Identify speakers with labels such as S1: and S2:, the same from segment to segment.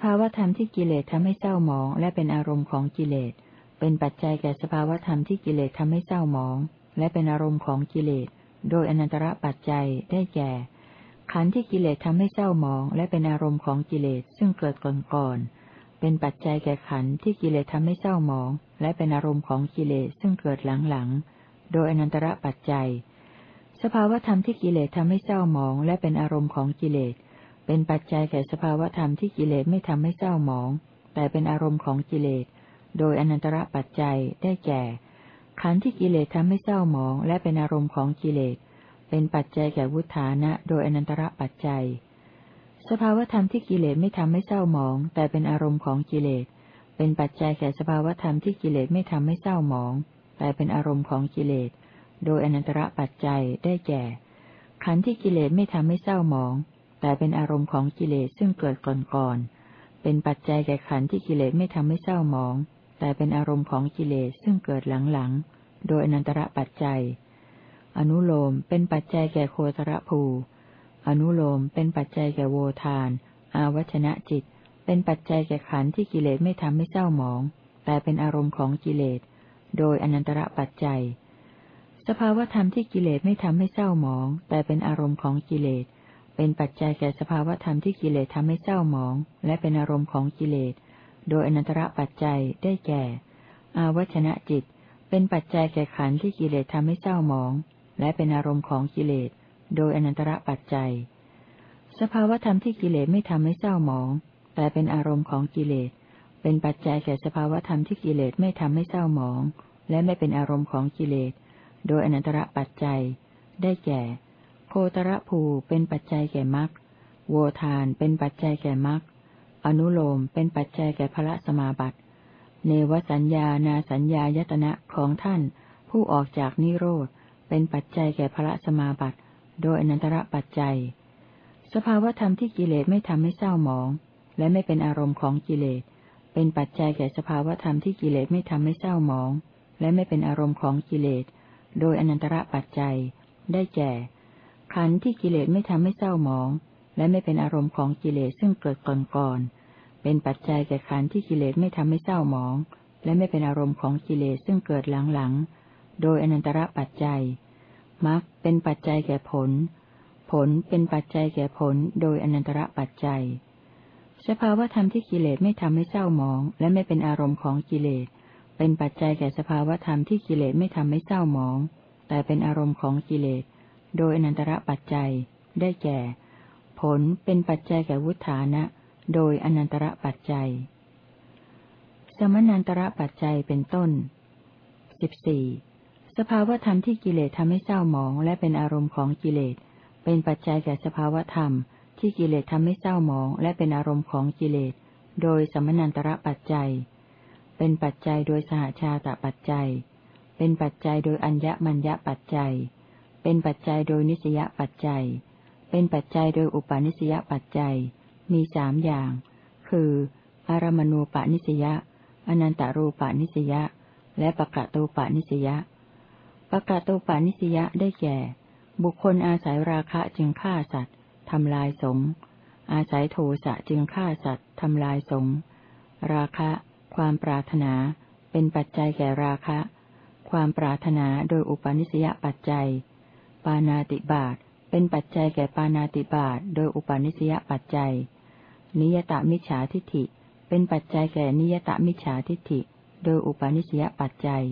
S1: ภาวธรรมที่กิเลสทำให้เศร้าหมอง และเป็นอารมณ์ของกิเลส เป็นปัจจัยแก่สภาวธรรมที่กิเลสทำให้เศร้าหมอง และเป็นอารมณ์ของกิเลส โดยอนันตระปัจจัยได้แก่ ขันธ์ที่กิเลสทำให้เศร้าหมอง และเป็นอารมณ์ของกิเลสซึ่งเกิดก่อนก่อนเป็นปัจจัยแก่ขันธ์ที่กิเลสทำให้เศร้าหมอง และเป็นอารมณ์ของกิเลสซึ่งเกิดหลังหลังโดยอนันตระปัจจัย สภาวธรรมที่กิเลสทำให้เศร้าหมอง และเป็นอารมณ์ของกิเลส เป็นปัจจัยแก่สภาวธรรมที่กิเลสไม่ทำให้เศร้าหมอง แต่เป็นอารมณ์ของกิเลส โดยอนันตระปัจจัยได้แก่ ขันธ์ที่กิเลสทำให้เศร้าหมอง และเป็นอารมณ์ของกิเลส เป็นปัจจัยแก่วุฒานะ โดยอนันตระปัจจัย สภาวธรรมที่กิเลสไม่ทำให้เศร้าหมอง แต่เป็นอารมณ์ของกิเลส เป็นปัจจัยแก่สภาวธรรมที่กิเลสไม่ทำให้เศร้าหมอง แต่เป็นอารมณ์ของกิเลส โดยอนันตระปัจจัยได้แก่ ขันธ์ที่กิเลสไม่ทำให้เศร้าหมอง แต่เป็นอารมณ์ของกิเลสซึ่งเกิดก่อนก่อน เป็นปัจจัยแก่ขันธ์ที่กิเลสไม่ทำให้เศร้าหมอง แต่เป็นอารมณ์ของกิเลสซึ่งเกิดหลังๆ โดยอนันตระปัจจัย อนุโลมเป็นปัจจัยแก่โคตรภู อนุโลมเป็นปัจจัยแก่โวทาน อาวัชนะจิต เป็นปัจจัยแก่ขันธ์ที่กิเลสไม่ทำให้เศร้าหมอง แต่เป็นอารมณ์ของกิเลส โดยอนันตระปัจจัย สภาวธรรมที่กิเลสไม่ทำให้เศร้าหมอง แต่เป็นอารมณ์ของกิเลส เป็นปัจจัยแก่สภาวธรรมที่กิเลสทำให้เศร้าหมอง และเป็นอารมณ์ของกิเลส โดยอนันตระปัจจัยได้แก่ อาวัชนะจิต เป็นปัจจัยแก่ขันธ์ที่กิเลสทำให้เศร้าหมอง และเป็นอารมณ์ของกิเลส โดยอนันตระปัจจัย สภาวธรรมที่กิเลสไม่ทำให้เศร้าหมอง แต่เป็นอารมณ์ของกิเลส เป็นปัจจัยแก่สภาวธรรมที่กิเลสไม่ทำให้เศร้าหมอง และไม่เป็นอารมณ์ของกิเลส โดยอนันตระปัจจัย ได้แก่ โคตรภูเป็นปัจจัยแก่มรรคโวทานเป็นปัจจัยแก่มรรคอนุโลมเป็นปัจจัยแก่พระสมาบัติ เนวสัญญานาสัญญายตนะของท่านผู้ออกจากนิโรธเป็นปัจจัยแก่พระสมาบัติ โดยอนันตระปัจจัย สภาวธรรมที่กิเลสไม่ทำให้เศร้าหมอง และไม่เป็นอารมณ์ของกิเลส เป็นปัจจัยแก่สภาวธรรมที่กิเลสไม่ทำให้เศร้าหมอง และไม่เป็นอารมณ์ของกิเลส โดยอนันตระปัจจัย ได้แก่ ขันธ์ที่กิเลสไม่ทำให้เศร้าหมอง และไม่เป็นอารมณ์ของกิเลสซึ่งเกิดก่อนก่อนเป็นปัจจัยแก่ขันธ์ที่กิเลสไม่ทำให้เศร้าหมอง และไม่เป็นอารมณ์ของกิเลสซึ่งเกิดหลังๆ โดยอนันตระปัจจัยมรรคเป็นปัจจัยแก่ผล ผลเป็นปัจจัยแก่ผลโดยอนันตระปัจจัย สภาวธรรมที่กิเลสไม่ทำให้เศร้าหมอง และไม่เป็นอารมณ์ของกิเลส เป็นปัจจัยแก่สภาวธรรมที่กิเลสไม่ทำให้เศร้าหมอง แต่เป็นอารมณ์ของกิเลส โดยอนันตระปัจจัย ได้แก่ ผลเป็นปัจจัยแก่วุฒานะ โดยอนันตระปัจจัย สมนันตระปัจจัยเป็นต้นสิบสี่สภาวธรรมที่กิเลสทำให้เศร้าหมองและเป็นอารมณ์ของกิเลส เป็นปัจจัยแก่สภาวธรรม ที่กิเลสทำให้เศร้าหมองและเป็นอารมณ์ของกิเลส โดยสมนันตระปัจจัย เป็นปัจจัยโดยสหชาตปัจจัย เป็นปัจจัยโดยอัญญมัญญปัจจัย เป็นปัจจัยโดยนิสยปัจจัย เป็นปัจจัยโดยอุปาณิสยปัจจัย มีสามอย่าง คือ อารมณูปนิสยาอนันตารูปนิสยาและปะกะตูปนิสยาปะกะตูปนิสยาได้แก่ บุคคลอาศัยราคะจึงฆ่าสัตว์ทำลายสงอาศัยโทสะจึงฆ่าสัตว์ทำลายสงราคะ ความปรารถนา เป็นปัจจัยแก่ราคะ ความปรารถนาโดยอุปนิสยปัจจัย ปานาติบาตเป็นปัจจัยแก่ปานาติบาตโดยอุปาณิสยปัจจัย นิยตมิจฉาทิฏฐิ เป็นปัจจัยแก่นิยตมิจฉาทิฏฐิ โดยอุปาณิสยปัจจัย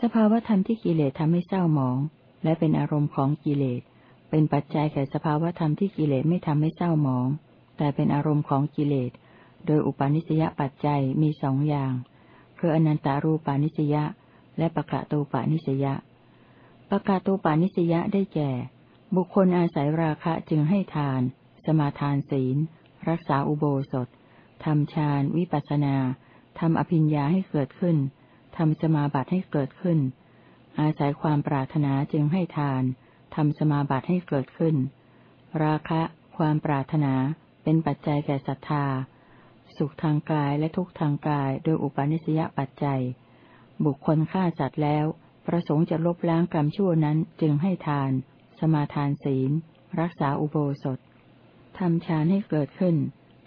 S1: สภาวธรรมที่กิเลสทำให้เศร้าหมอง และเป็นอารมณ์ของกิเลส เป็นปัจจัยแก่สภาวธรรมที่กิเลสไม่ทำให้เศร้าหมอง แต่เป็นอารมณ์ของกิเลส โดยอุปาณิสยปัจจัยมีสองอย่าง คืออนันตารูปาณิสยาและปะกะตูปาณิสยา ปกาตุปานิสยะได้แก่ บุคคลอาศัยราคะจึงให้ทาน สมาทานศีล รักษาอุโบสถทำฌานวิปัสนาทำอภิญญาให้เกิดขึ้นทำสมาบัติให้เกิดขึ้น อาศัยความปรารถนาจึงให้ทานทำสมาบัติให้เกิดขึ้น ราคะ ความปรารถนาเป็นปัจจัยแก่ศรัทธา สุขทางกายและทุกทางกายโดยอุปาณิสยปัจจัย บุคคลฆ่าสัตว์แล้ว ประสงค์จะลบล้างกรรมชั่วนั้นจึงให้ทาน สมาทานศีล รักษาอุโบสถทำฌานให้เกิดขึ้น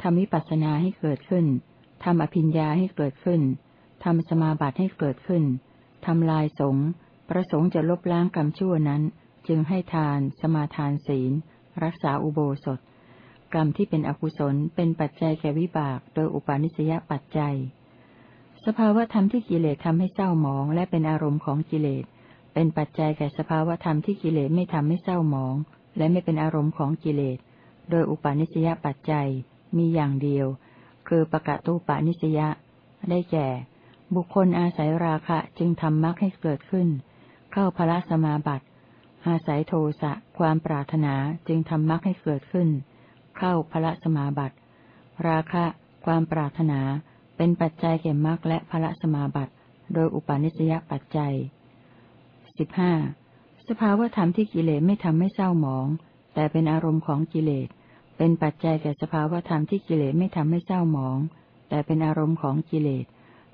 S1: ทำวิปัสสนาให้เกิดขึ้นทำอภิญญาให้เกิดขึ้นทำสมาบัติให้เกิดขึ้นทำลายสงประสงค์จะลบล้างกรรมชั่วนั้น จึงให้ทาน สมาทานศีล รักษาอุโบสถ กรรมที่เป็นอกุศลเป็นปัจจัยแก่วิบาก โดยอุปาณิสยปัจจัย สภาวธรรมที่กิเลสทำให้เศร้าหมอง และเป็นอารมณ์ของกิเลส เป็นปัจจัยแก่สภาวธรรมที่กิเลสไม่ทำให้เศร้าหมอง และไม่เป็นอารมณ์ของกิเลส โดยอุปาณิสยปัจจัยมีอย่างเดียว คือปะกะตูปานิสยาได้แก่ บุคคลอาศัยราคะจึงทำมรรคให้เกิดขึ้น เข้าพระสมาบัติอาศัยโทสะความปรารถนาจึงทำมรรคให้เกิดขึ้น เข้าพระสมาบัติ ราคะ ความปรารถนา เป็นปัจจัยแก่มรรคและพระสมาบัติ โดยอุปาณิสยปัจจัยสิบห้าสภาวธรรมที่กิเลสไม่ทำให้เศร้าหมอง แต่เป็นอารมณ์ของกิเลส เป็นปัจจัยแก่สภาวธรรมที่กิเลสไม่ทำให้เศร้าหมอง แต่เป็นอารมณ์ของกิเลส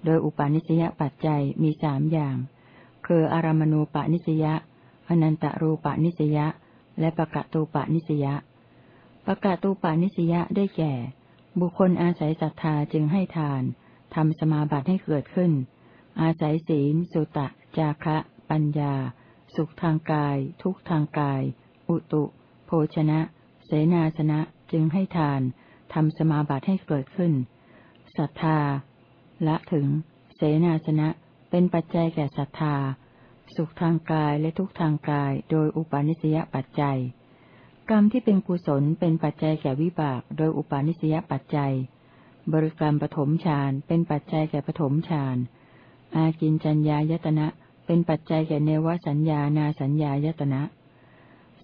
S1: โดยอุปาณิสยปัจจัยมีสามอย่าง คืออารมณูปนิสยาอนันตรูปนิสยาและปะกะตูปนิสยาปะกะตูปนิสยาได้แก่ บุคคลอาศัยศรัทธาจึงให้ทานทำสมาบัติให้เกิดขึ้น อาศัยศีล สุตะ จาคะ ปัญญา สุขทางกาย ทุกทางกาย อุตุ โภชนะ เสนาสนะจึงให้ทานทำสมาบัติให้เกิดขึ้นศรัทธา ละถึง เสนาสนะเป็นปัจจัยแก่ศรัทธา สุขทางกายและทุกทางกายโดยอุปาณิสยปัจจัย กรรมที่เป็นกุศลเป็นปัจจัยแก่วิบาก โดยอุปาณิสยปัจจัย บริกรรมปฐมฌานเป็นปัจจัยแก่ปฐมฌาน อากินจัญญายตนะ เป็นปัจจัยแก่เนวสัญญานาสัญญายตนะ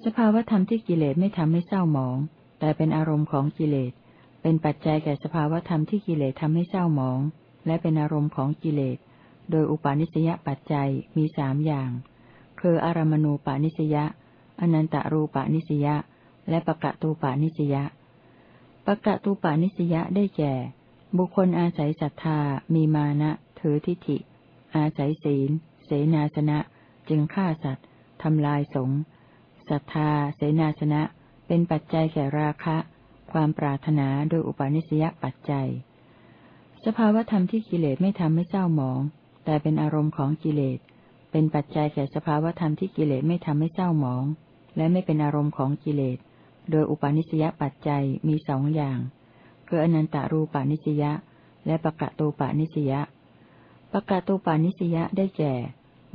S1: สภาวธรรมที่กิเลสไม่ทำให้เศร้าหมอง แต่เป็นอารมณ์ของกิเลส เป็นปัจจัยแก่สภาวธรรมที่กิเลสทำให้เศร้าหมอง และเป็นอารมณ์ของกิเลส โดยอุปาณิสยปัจจัยมีสามอย่าง คืออารมณูปาณิสยาอนันตารูปาณิสยา และปะกะตูปาณิสยาปะกะตูปาณิสยาได้แก่ บุคคลอาศัยศรัทธา มีมานะ ถือทิฏฐิ อาศัยศีล เสนาสนะ จึงฆ่าสัตว์ทำลายสงศรัทธา เสนาสนะ เป็นปัจจัยแก่ราคะ ความปรารถนาโดยอุปาณิสยปัจจัย สภาวธรรมที่กิเลสไม่ทำให้เศร้าหมอง แต่เป็นอารมณ์ของกิเลส เป็นปัจจัยแก่สภาวธรรมที่กิเลสไม่ทำให้เศร้าหมอง และไม่เป็นอารมณ์ของกิเลส โดยอุปาณิสยปัจจัยมีสองอย่าง คืออนันตารูปาณิสยาและปะกะตูปาณิสยาปะกะตูปาณิสยาได้แก่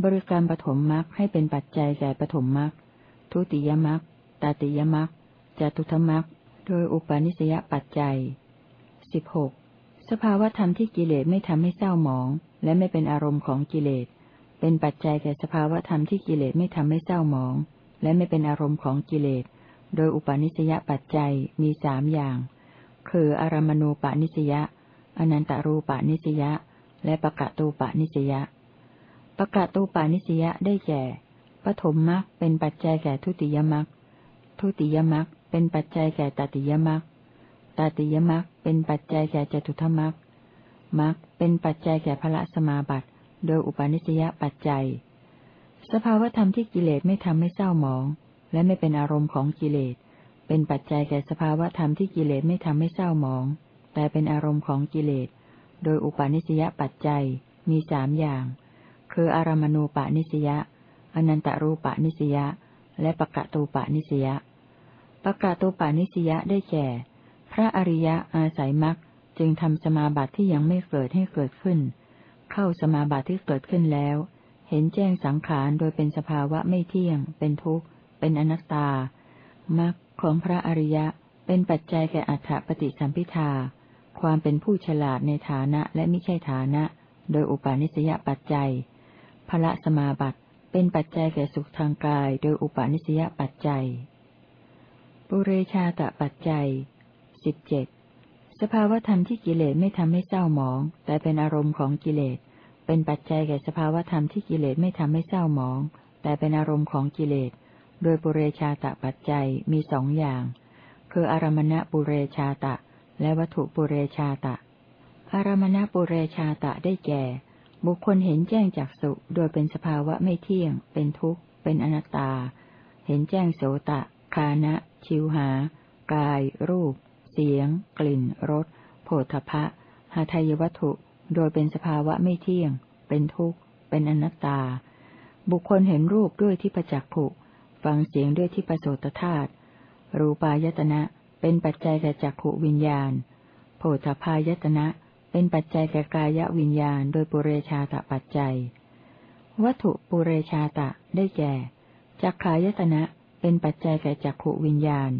S1: บริการปฐมมรรคให้เป็นปัจจัยแก่ปฐมมรรคทุติยมรรคตติยมรรคจตุธมรรคโดยอุปาณิสยปัจจัยสิบหกสภาวธรรมที่กิเลสไม่ทำให้เศร้าหมอง และไม่เป็นอารมณ์ของกิเลส เป็นปัจจัยแก่สภาวธรรมที่กิเลสไม่ทำให้เศร้าหมอง และไม่เป็นอารมณ์ของกิเลส โดยอุปาณิสยปัจจัยมีสามอย่าง คืออารมณูปาณิสยาอนันตารูปาณิสยาและปะกะตูปาณิสยาปะกะตูปาณิสยาได้แก่ปฐมมรรคเป็นปัจจัยแก่ทุติยมรรคทุติยมรรคเป็นปัจจัยแก่ตติยมรรคตติยมรรคเป็นปัจจัยแก่จตุทมรรคมรรคเป็นปัจจัยแก่พระสมาบัติ โดยอุปาณิสยปัจจัย สภาวธรรมที่กิเลสไม่ทำให้เศร้าหมอง และไม่เป็นอารมณ์ของกิเลส เป็นปัจจัยแก่สภาวะธรรมที่กิเลสไม่ทำให้เศร้าหมอง แต่เป็นอารมณ์ของกิเลส โดยอุปาณิสยปัจจัยมีสามอย่าง คืออารมณูปาณิสยาอนันตรูปะนิสยาและปะกะตูปะนิสยาปะกะตูปะนิสยาได้แก่ พระอริยะอาศัยมรรคจึงทำสมาบัติที่ยังไม่เกิดให้เกิดขึ้น เข้าสมาบัติที่เกิดขึ้นแล้ว เห็นแจ้งสังขารโดยเป็นสภาวะไม่เที่ยง เป็นทุกข์ เป็นอนัตตามรรคของพระอริยะเป็นปัจจัยแก่อัฏฐปฏิสัมพิทา ความเป็นผู้ฉลาดในฐานะและไม่ใช่ฐานะ โดยอุปาณิสยปัจจัยพระสมาบัติเป็นปัจจัยแก่สุขทางกาย โดยอุปาณิสยปัจจัย ปุเรชาตปัจจัยสิบเจ็ดสภาวธรรมที่กิเลสไม่ทำให้เศร้าหมอง แต่เป็นอารมณ์ของกิเลส เป็นปัจจัยแก่สภาวธรรมที่กิเลสไม่ทำให้เศร้าหมอง แต่เป็นอารมณ์ของกิเลส โดยปุเรชาตปัจจัยมีสองอย่าง คืออารมณะปุเรชาตะ และวัตถุปุเรชาตะ อารมณะปุเรชาตะได้แก่ บุคคลเห็นแจ้งจากสุโดยเป็นสภาวะไม่เที่ยง เป็นทุกข์ เป็นอนัตตา เห็นแจ้งโสตะ คานะ ชิวหา กาย รูป เสียง กลิ่น รสโผฏฐะหาทายวัตถุ โดยเป็นสภาวะไม่เที่ยง เป็นทุกข์ เป็นอนัตตา บุคคลเห็นรูปด้วยที่ประจักขุ ฟังเสียงด้วยที่ประโสตธาตุรูปายตนะเป็นปัจจัยแก่จักขวิญญาณโผฏฐายตนะเป็นปัจจัยแก่กายวิญญาณ โดยปุเรชาตปัจจัย วัตถุปุเรชาตะได้แก่จักขายตนะเป็นปัจจัยแก่จักขวิญญาณ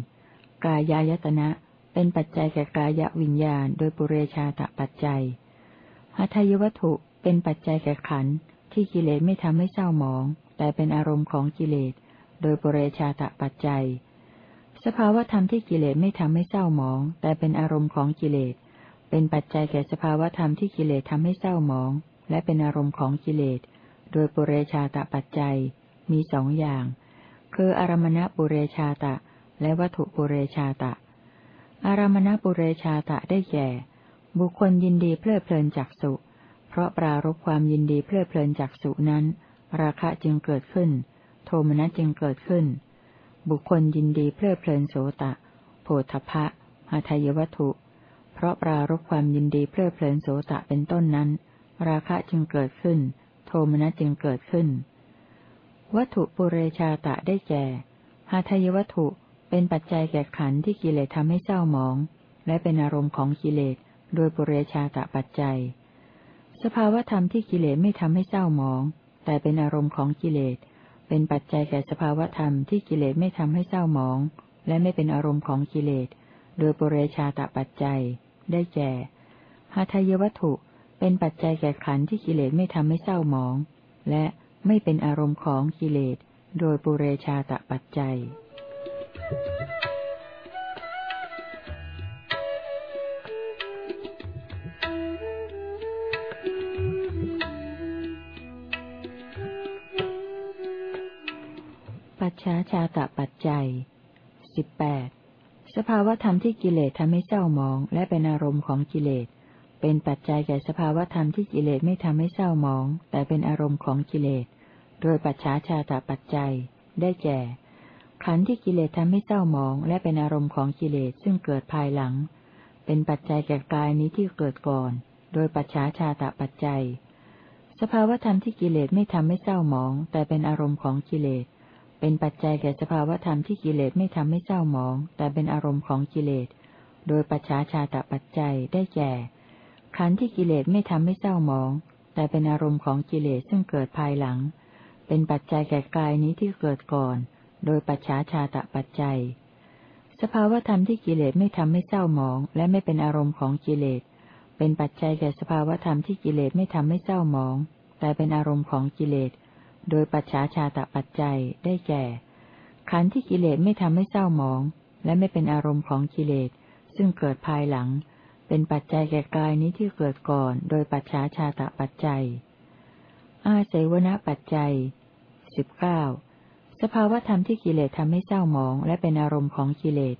S1: กายายตนะเป็นปัจจัยแก่กายวิญญาณ โดยปุเรชาตปัจจัยหัตายวัตถุเป็นปัจจัยแก่ขันธ์ที่กิเลสไม่ทำให้เศร้าหมอง แต่เป็นอารมณ์ของกิเลส โดยปุเรชาตปัจจัย สภาวธรรมที่กิเลสไม่ทำให้เศร้าหมอง แต่เป็นอารมณ์ของกิเลส เป็นปัจจัยแก่สภาวธรรมที่กิเลสทำให้เศร้าหมอง และเป็นอารมณ์ของกิเลส โดยปุเรชาตปัจจัย มีสองอย่าง คืออารมณปุเรชาตะ และวัตถุปุเรชาตะ อารมณปุเรชาตะได้แก่ บุคคลยินดีเพลิดเพลินจากสุ เพราะปรารบความยินดีเพลิดเพลินจากสุนั้น ราคะจึงเกิดขึ้น ทมนัสจึงเกิดขึ้น บุคคลยินดีเพลิดเพลินโสตะ โพธพะหาทายวัตถุ เพราะปรารบความยินดีเพลิดเพลินโสตะเป็นต้นนั้น ราคะจึงเกิดขึ้น โทมนัสจึงเกิดขึ้น วัตถุปุเรชาตะได้แก่หาทายวัตถุเป็นปัจจัยแก่ขันธ์ที่กิเลสทำให้เศร้าหมอง และเป็นอารมณ์ของกิเลสโดยปุเรชาตะปัจจัย สภาวธรรมที่กิเลสไม่ทำให้เศร้าหมอง แต่เป็นอารมณ์ของกิเลส เป็นปัจจัยแก่สภาวธรรมที่กิเลสไม่ทำให้เศร้าหมอง และไม่เป็นอารมณ์ของกิเลส โดยปุเรชาตปัจจัย ได้แก่หาทายวัตถุ เป็นปัจจัยแก่ขันธ์ที่กิเลสไม่ทำให้เศร้าหมอง และไม่เป็นอารมณ์ของกิเลส โดยปุเรชาตปัจจัยปัจ ฉาชาตะปัจจัยสิบแปดสภาวธรรมที่กิเลสทำให้เศร้าหมอง และเป็นอารมณ์ของกิเลส เป็นปัจจัยแก่สภาวธรรมที่กิเลสไม่ทำให้เศร้าหมอง แต่เป็นอารมณ์ของกิเลส โดยปัจฉาชาตะปัจจัย ได้แก่ ขันธ์ที่กิเลสทำให้เศร้าหมอง และเป็นอารมณ์ของกิเลสซึ่งเกิดภายหลัง เป็นปัจจัยแก่กายนี้ที่เกิดก่อน โดยปัจฉาชาตะปัจจัย สภาวธรรมที่กิเลสไม่ทำให้เศร้าหมอง แต่เป็นอารมณ์ของกิเลส เป็นปัจจัยแก่สภาวธรรมที่กิเลสไม่ทำให้เศร้าหมอง แต่เป็นอารมณ์ของกิเลส โดยปัจฉาชาตปัจจัยได้แก่ ขันธ์ที่กิเลสไม่ทำให้เศร้าหมอง แต่เป็นอารมณ์ของกิเลสซึ่งเกิดภายหลัง เป็นปัจจัยแก่กายนี้ที่เกิดก่อน โดยปัจฉาชาตปัจจัย สภาวธรรมที่กิเลสไม่ทำให้เศร้าหมอง และไม่เป็นอารมณ์ของกิเลส เป็นปัจจัยแก่สภาวธรรมที่กิเลสไม่ทำให้เศร้าหมอง แต่เป็นอารมณ์ของกิเลส โดยปัจฉาชาตะปัจจัยได้แก่ ขันธ์ที่กิเลสไม่ทำให้เศร้าหมอง และไม่เป็นอารมณ์ของกิเลส ซึ่งเกิดภายหลัง เป็นปัจจัยแก่กายนี้ที่เกิดก่อน โดยปัจฉาชาตะปัจจัย อาเสวนปัจจัยสิบเก้าสภาวธรรมที่กิเลสทำให้เศร้าหมอง และเป็นอารมณ์ของกิเลส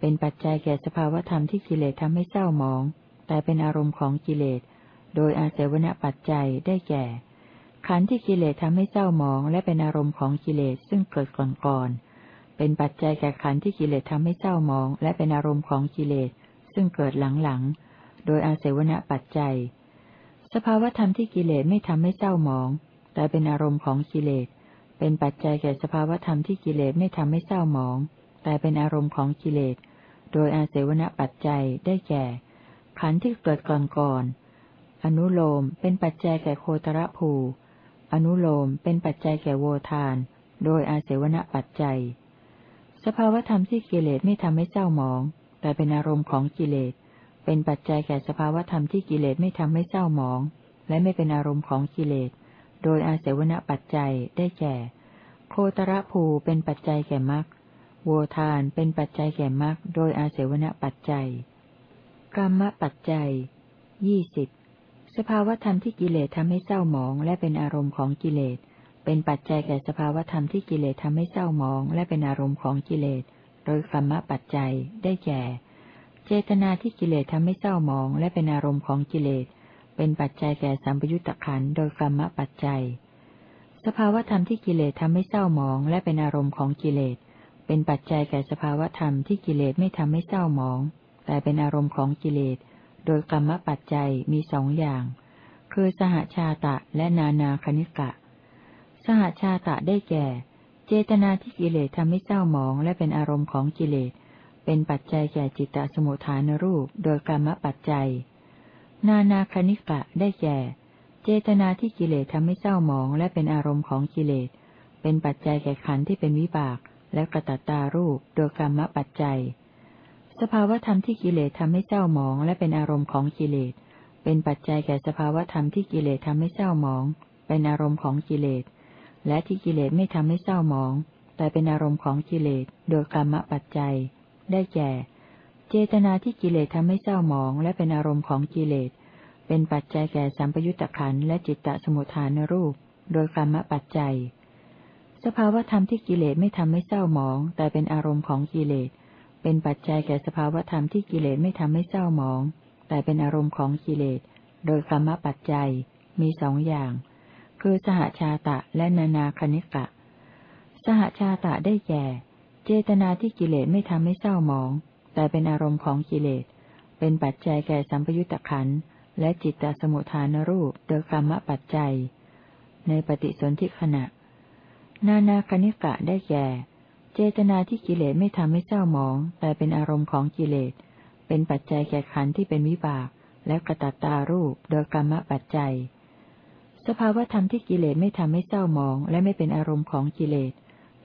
S1: เป็นปัจจัยแก่สภาวธรรมที่กิเลสทำให้เศร้าหมอง แต่เป็นอารมณ์ของกิเลส โดยอาเสวนปัจจัยได้แก่ ขันธ์ที่กิเลสทำให้เศร้าหมองและเป็นอารมณ์ของกิเลสซึ่งเกิดก่อนก่อนเป็นปัจจัยแก่ขันธ์ที่กิเลสทำให้เศร้าหมองและเป็นอารมณ์ของกิเลสซึ่งเกิดหลังๆ โดยอาศัยวณปัจจัย สภาวธรรมที่กิเลสไม่ทำให้เศร้าหมอง แต่เป็นอารมณ์ของกิเลส เป็นปัจจัยแก่สภาวธรรมที่กิเลสไม่ทำให้เศร้าหมอง แต่เป็นอารมณ์ของกิเลส โดยอาศัยวณปัจจัยได้แก่ ขันธ์ที่เกิดก่อนก่อนอนุโลมเป็นปัจจัยแก่โคตรภู อนุโลมเป็นปัจจัยแก่โวทาน โดยอาเสวนปัจจัย สภาวธรรมที่กิเลสไม่ทำให้เศร้าหมอง แต่เป็นอารมณ์ของกิเลส เป็นปัจจัยแก่สภาวธรรมที่กิเลสไม่ทำให้เศร้าหมอง และไม่เป็นอารมณ์ของกิเลส โดยอาเสวนปัจจัยได้แก่ โคตรภูเป็นปัจจัยแก่มรรคโวทานเป็นปัจจัยแก่มรรคโดยอาเสวนปัจจัยกรรมปัจจัยยี่สิบ สภาวธรรมที่กิเลสทำให้เศร้าหมอง และเป็นอารมณ์ของกิเลส เป็นปัจจัยแก่สภาวธรรมที่กิเลสทำให้เศร้าหมอง และเป็นอารมณ์ของกิเลส โดยกรรมปัจจัย ได้แก่ เจตนาที่กิเลสทำให้เศร้าหมอง และเป็นอารมณ์ของกิเลส เป็นปัจจัยแก่สัมปยุตตะขันโดยกรรมปัจจัย สภาวธรรมที่กิเลสทำให้เศร้าหมอง และเป็นอารมณ์ของกิเลส เป็นปัจจัยแก่สภาวธรรมที่กิเลสไม่ทำให้เศร้าหมอง แต่เป็นอารมณ์ของกิเลส โดยกรรมปัจจัยมีสองอย่าง คือสหชาตะและนานาคณิกะ สหชาตะได้แก่ เจตนาที่กิเลสทำให้เศร้าหมองและเป็นอารมณ์ของกิเลส เป็นปัจจัยแก่จิตตสมุทฐานรูป โดยกรรมปัจจัย นานาคณิกะได้แก่ เจตนาที่กิเลสทำให้เศร้าหมองและเป็นอารมณ์ของกิเลส เป็นปัจจัยแก่ขันธ์ที่เป็นวิบากและกระตัตตารูป โดยกรรมปัจจัย สภาวธรรมที่กิเลสทำให้เศร้าหมองและเป็นอารมณ์ของกิเลส เป็นปัจจัยแก่สภาวธรรมที่กิเลสทำให้เศร้าหมอง เป็นอารมณ์ของกิเลส และที่กิเลสไม่ทำให้เศร้าหมอง แต่เป็นอารมณ์ของกิเลส โดยกรรมปัจจัย ได้แก่ เจตนาที่กิเลสทำให้เศร้าหมอง และเป็นอารมณ์ของกิเลส เป็นปัจจัยแก่สัมปยุตตะขันและจิตตสมุทฐานรูป โดยกรรมปัจจัย สภาวธรรมที่กิเลสไม่ทำให้เศร้าหมอง แต่เป็นอารมณ์ของกิเลส เป็นปัจจัยแก่สภาวธรรมที่กิเลสไม่ทำให้เศร้าหมอง แต่เป็นอารมณ์ของกิเลส โดยกรรมปัจจัยมีสองอย่าง คือสหชาตะและนานาคณิกะ สหชาตะได้แก่ เจตนาที่กิเลสไม่ทำให้เศร้าหมอง แต่เป็นอารมณ์ของกิเลส เป็นปัจจัยแก่สัมปยุตตะขันและจิตตสมุทฐานรูปโดยกรรมปัจจัย ในปฏิสนธิขณะ นานาคณิกะได้แก่ จตนาที่กิเลสไม่ทำให้เศร้าหมอง แต่เป็นอารมณ์ของกิเลส เป็นปัจจัยแก่ขันที่เป็นวิบาก และกระตัตารูปโดยกรรมปัจจัย สภาวธรรมที่กิเลสไม่ทำให้เศร้าหมอง และไม่เป็นอารมณ์ของกิเลส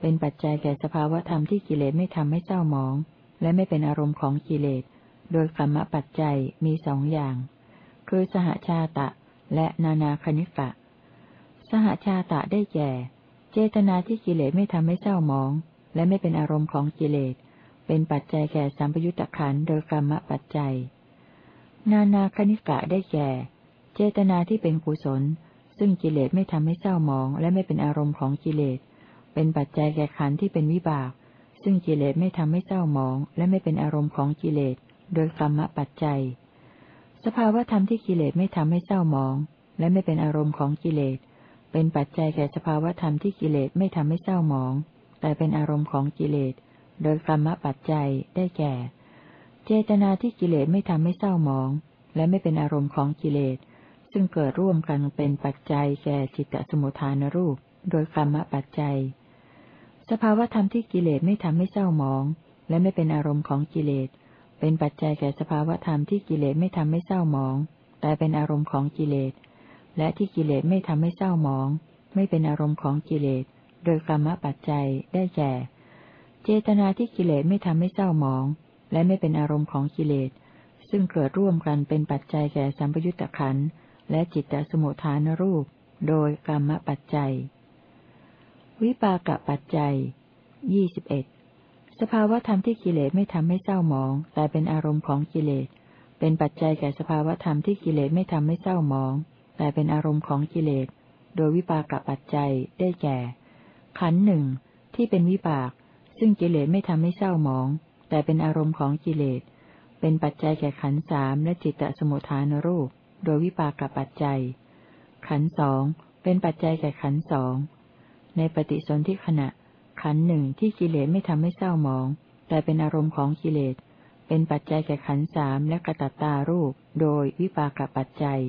S1: เป็นปัจจัยแก่สภาวธรรมที่กิเลสไม่ทำให้เศร้าหมอง และไม่เป็นอารมณ์ของกิเลส โดยกรรมปัจจัยมีสองอย่าง คือสหชาตะ และนานาคณิกะ สหชาตะได้แก่ เจตนาที่กิเลสไม่ทำให้เศร้าหมอง และไม่เป็นอารมณ์ของกิเลส เป็นปัจจัยแก่สัมปยุตตะขันโดยกรรมปัจจัย นานาคณิกะได้แก่ เจตนาที่เป็นกุศล ซึ่งกิเลสไม่ทำให้เศร้าหมอง และไม่เป็นอารมณ์ของกิเลส เป็นปัจจัยแก่ขันที่เป็นวิบาก ซึ่งกิเลสไม่ทำให้เศร้าหมอง และไม่เป็นอารมณ์ของกิเลส โดยกรรมปัจจัย สภาวธรรมที่กิเลสไม่ทำให้เศร้าหมอง และไม่เป็นอารมณ์ของกิเลสเป็นปัจจัยแก่สภาวธรรมที่กิเลสไม่ทำให้เศร้าหมอง แต่เป็นอารมณ์ของกิเลส โดยกรรมปัจจัยได้แก่ เจตนาที่กิเลสไม่ทำให้เศร้าหมอง และไม่เป็นอารมณ์ของกิเลส ซึ่งเกิดร่วมกันเป็นปัจจัยแก่จิตตสมุทฐานรูป โดยกรรมปัจจัย สภาวธรรมที่กิเลสไม่ทำให้เศร้าหมอง และไม่เป็นอารมณ์ของกิเลส เป็นปัจจัยแก่สภาวธรรมที่กิเลสไม่ทำให้เศร้าหมอง แต่เป็นอารมณ์ของกิเลส และที่กิเลสไม่ทำให้เศร้าหมอง ไม่เป็นอารมณ์ของกิเลส โดยกรรมปัจจัยได้แก่ เจตนาที่กิเลสไม่ทำให้เศร้าหมอง และไม่เป็นอารมณ์ของกิเลส ซึ่งเกิดร่วมกันเป็นปัจจัยแก่สัมปยุตตะขันและจิตตสมุทฐานรูป โดยกรรมปัจจัย วิปากปัจจัยยี่สิบเอ็ดสภาวธรรมที่กิเลสไม่ทำให้เศร้าหมอง แต่เป็นอารมณ์ของกิเลส เป็นปัจจัยแก่สภาวธรรมที่กิเลสไม่ทำให้เศร้าหมอง แต่เป็นอารมณ์ของกิเลส โดยวิปากปัจจัยได้แก่ ขันหนึ่งที่เป็นวิบาก ซึ่งกิเลสไม่ทำให้เศร้าหมอง แต่เป็นอารมณ์ของกิเลส เป็นปัจจัยแก่ขันสามและจิตตสมุทฐานรูป โดยวิปากับปัจจัย ขันสองเป็นปัจจัยแก่ขันสองในปฏิสนธิขณะ ขันหนึ่งที่กิเลสไม่ทำให้เศร้าหมอง แต่เป็นอารมณ์ของกิเลส เป็นปัจจัยแก่ขันสามและกระตัตตารูป โดยวิปากปัจจัย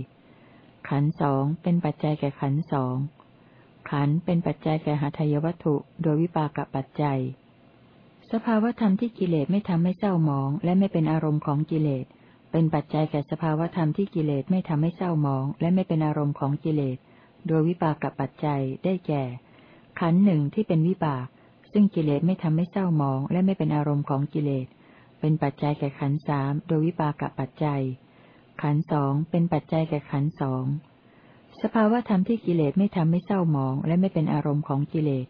S1: ขันสองเป็นปัจจัยแก่ขันสอง ขันเป็นปัจจัยแก่หาทายวัตถุ โดยวิปากปัจจัย สภาวธรรมที่กิเลสไม่ทำให้เศร้าหมอง และไม่เป็นอารมณ์ของกิเลส เป็นปัจจัยแก่สภาวธรรมที่กิเลสไม่ทำให้เศร้าหมอง และไม่เป็นอารมณ์ของกิเลส โดยวิปากปัจจัยได้แก่ ขันหนึ่งที่เป็นวิบาก ซึ่งกิเลสไม่ทำให้เศร้าหมอง และไม่เป็นอารมณ์ของกิเลส เป็นปัจจัยแก่ขันสามโดยวิปากปัจจัย ขันสองเป็นปัจจัยแก่ขันสอง สภาวธรรมที่กิเลสไม่ทำให้เศร้าหมอง และไม่เป็นอารมณ์ของกิเลส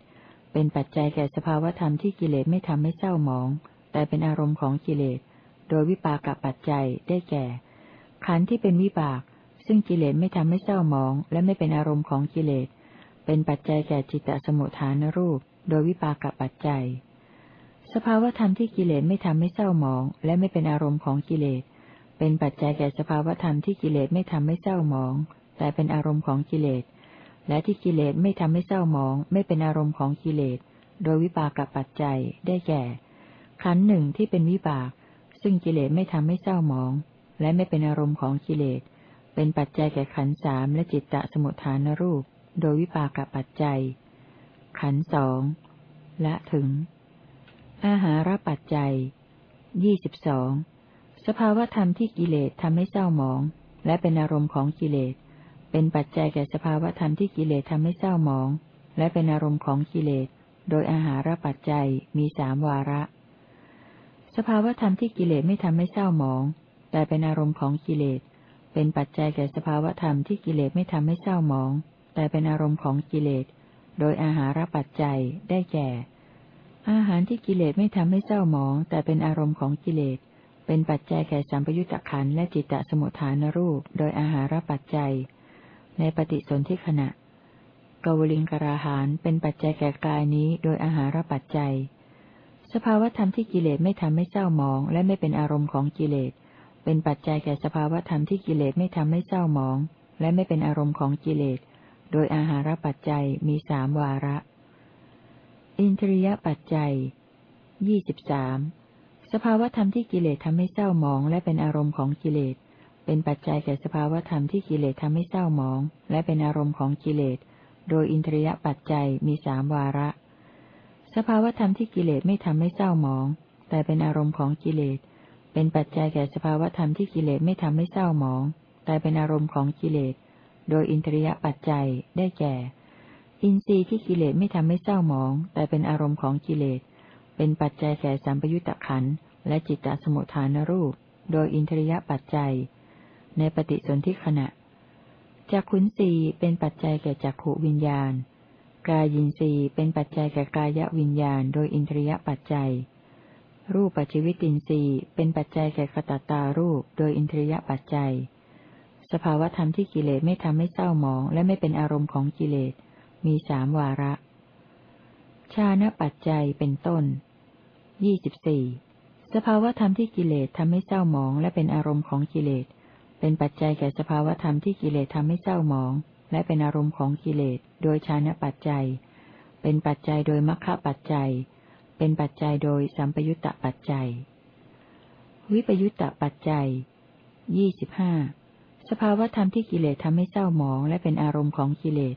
S1: เป็นปัจจัยแก่สภาวธรรมที่กิเลสไม่ทำให้เศร้าหมอง แต่เป็นอารมณ์ของกิเลส โดยวิปากปัจจัยได้แก่ ขันธ์ที่เป็นวิบาก ซึ่งกิเลสไม่ทำให้เศร้าหมอง และไม่เป็นอารมณ์ของกิเลส เป็นปัจจัยแก่จิตตสมุทฐานรูป โดยวิปากปัจจัย สภาวธรรมที่กิเลสไม่ทำให้เศร้าหมอง และไม่เป็นอารมณ์ของกิเลส เป็นปัจจัยแก่สภาวธรรมที่กิเลสไม่ทำให้เศร้าหมอง แต่เป็นอารมณ์ของกิเลส และที่กิเลสไม่ทำให้เศร้าหมอง ไม่เป็นอารมณ์ของกิเลส โดยวิปากปัจจัยได้แก่ ขันหนึ่งที่เป็นวิบาก ซึ่งกิเลสไม่ทำให้เศร้าหมอง และไม่เป็นอารมณ์ของกิเลส เป็นปัจจัยแก่ขันสามและจิตตสมุทฐานรูป โดยวิปากปัจจัย ขันสองละถึง อาหารปัจจัยยี่สิบสองสภาวธรรมที่กิเลสทำให้เศร้าหมอง และเป็นอารมณ์ของกิเลส เป็นปัจจัยแก่สภาวธรรมที่กิเลสทำให้เศร้าหมอง และเป็นอารมณ์ของกิเลส โดยอาหารปัจจัยมีสามวาระ สภาวธรรมที่กิเลสไม่ทำให้เศร้าหมอง แต่เป็นอารมณ์ของกิเลส เป็นปัจจัยแก่สภาวธรรมที่กิเลสไม่ทำให้เศร้าหมอง แต่เป็นอารมณ์ของกิเลส โดยอาหารปัจจัยได้แก่ อาหารที่กิเลสไม่ทำให้เศร้าหมอง แต่เป็นอารมณ์ของกิเลส เป็นปัจจัยแก่สัมปยุตตะขันและจิตตสมุทฐานรูป โดยอาหารปัจจัย ในปฏิสนธิขณะ กวลิงกราหานเป็นปัจจัยแก่กายนี้โดยอาหารปัจจัย สภาวธรรมที่กิเลสไม่ทำให้เศร้าหมอง และไม่เป็นอารมณ์ของกิเลส เป็นปัจจัยแก่สภาวธรรมที่กิเลสไม่ทำให้เศร้าหมอง และไม่เป็นอารมณ์ของกิเลส โดยอาหารปัจจัยมีสามวาระ อินทรียปัจจัยยี่สิบสามสภาวธรรมที่กิเลสทำให้เศร้าหมอง และเป็นอารมณ์ของกิเลส เป็นปัจจัยแก่สภาวธรรมที่กิเลสทำให้เศร้าหมอง และเป็นอารมณ์ของกิเลส โดยอินทรียปัจจัยมีสามวาระ สภาวธรรมที่กิเลสไม่ทำให้เศร้าหมอง แต่เป็นอารมณ์ของกิเลส เป็นปัจจัยแก่สภาวธรรมที่กิเลสไม่ทำให้เศร้าหมอง แต่เป็นอารมณ์ของกิเลส โดยอินทรียปัจจัยได้แก่ อินทรีย์ที่กิเลสไม่ทำให้เศร้าหมอง แต่เป็นอารมณ์ของกิเลส เป็นปัจจัยแก่สัมปยุตตะขันและจิตตสมุทฐานรูป โดยอินทรียปัจจัย ในปฏิสนธิขณะจักขุนสีเป็นปัจจัยแก่จักขวิญญาณ กายินสีเป็นปัจจัยแก่กายวิญญาณ โดยอินทรียปัจจัย รูปปัจจิวิตินสีเป็นปัจจัยแก่กตตารูป โดยอินทรียปัจจัย สภาวธรรมที่กิเลสไม่ทำให้เศร้าหมองและไม่เป็นอารมณ์ของกิเลส มีสามวาระ ชาณปัจจัยเป็นต้นยี่สิบสี่สภาวธรรมที่กิเลสทำให้เศร้าหมองและเป็นอารมณ์ของกิเลส เป็นปัจจัยแก่สภาวธรรมที่กิเลสทำให้เศร้าหมอง และเป็นอารมณ์ของกิเลส โดยชาณปัจจัย เป็นปัจจัยโดยมัคคปัจจัย เป็นปัจจัยโดยสัมปยุตตปัจจัย วิปยุตตปัจจัยยี่สิบห้าสภาวธรรมที่กิเลสทำให้เศร้าหมอง และเป็นอารมณ์ของกิเลส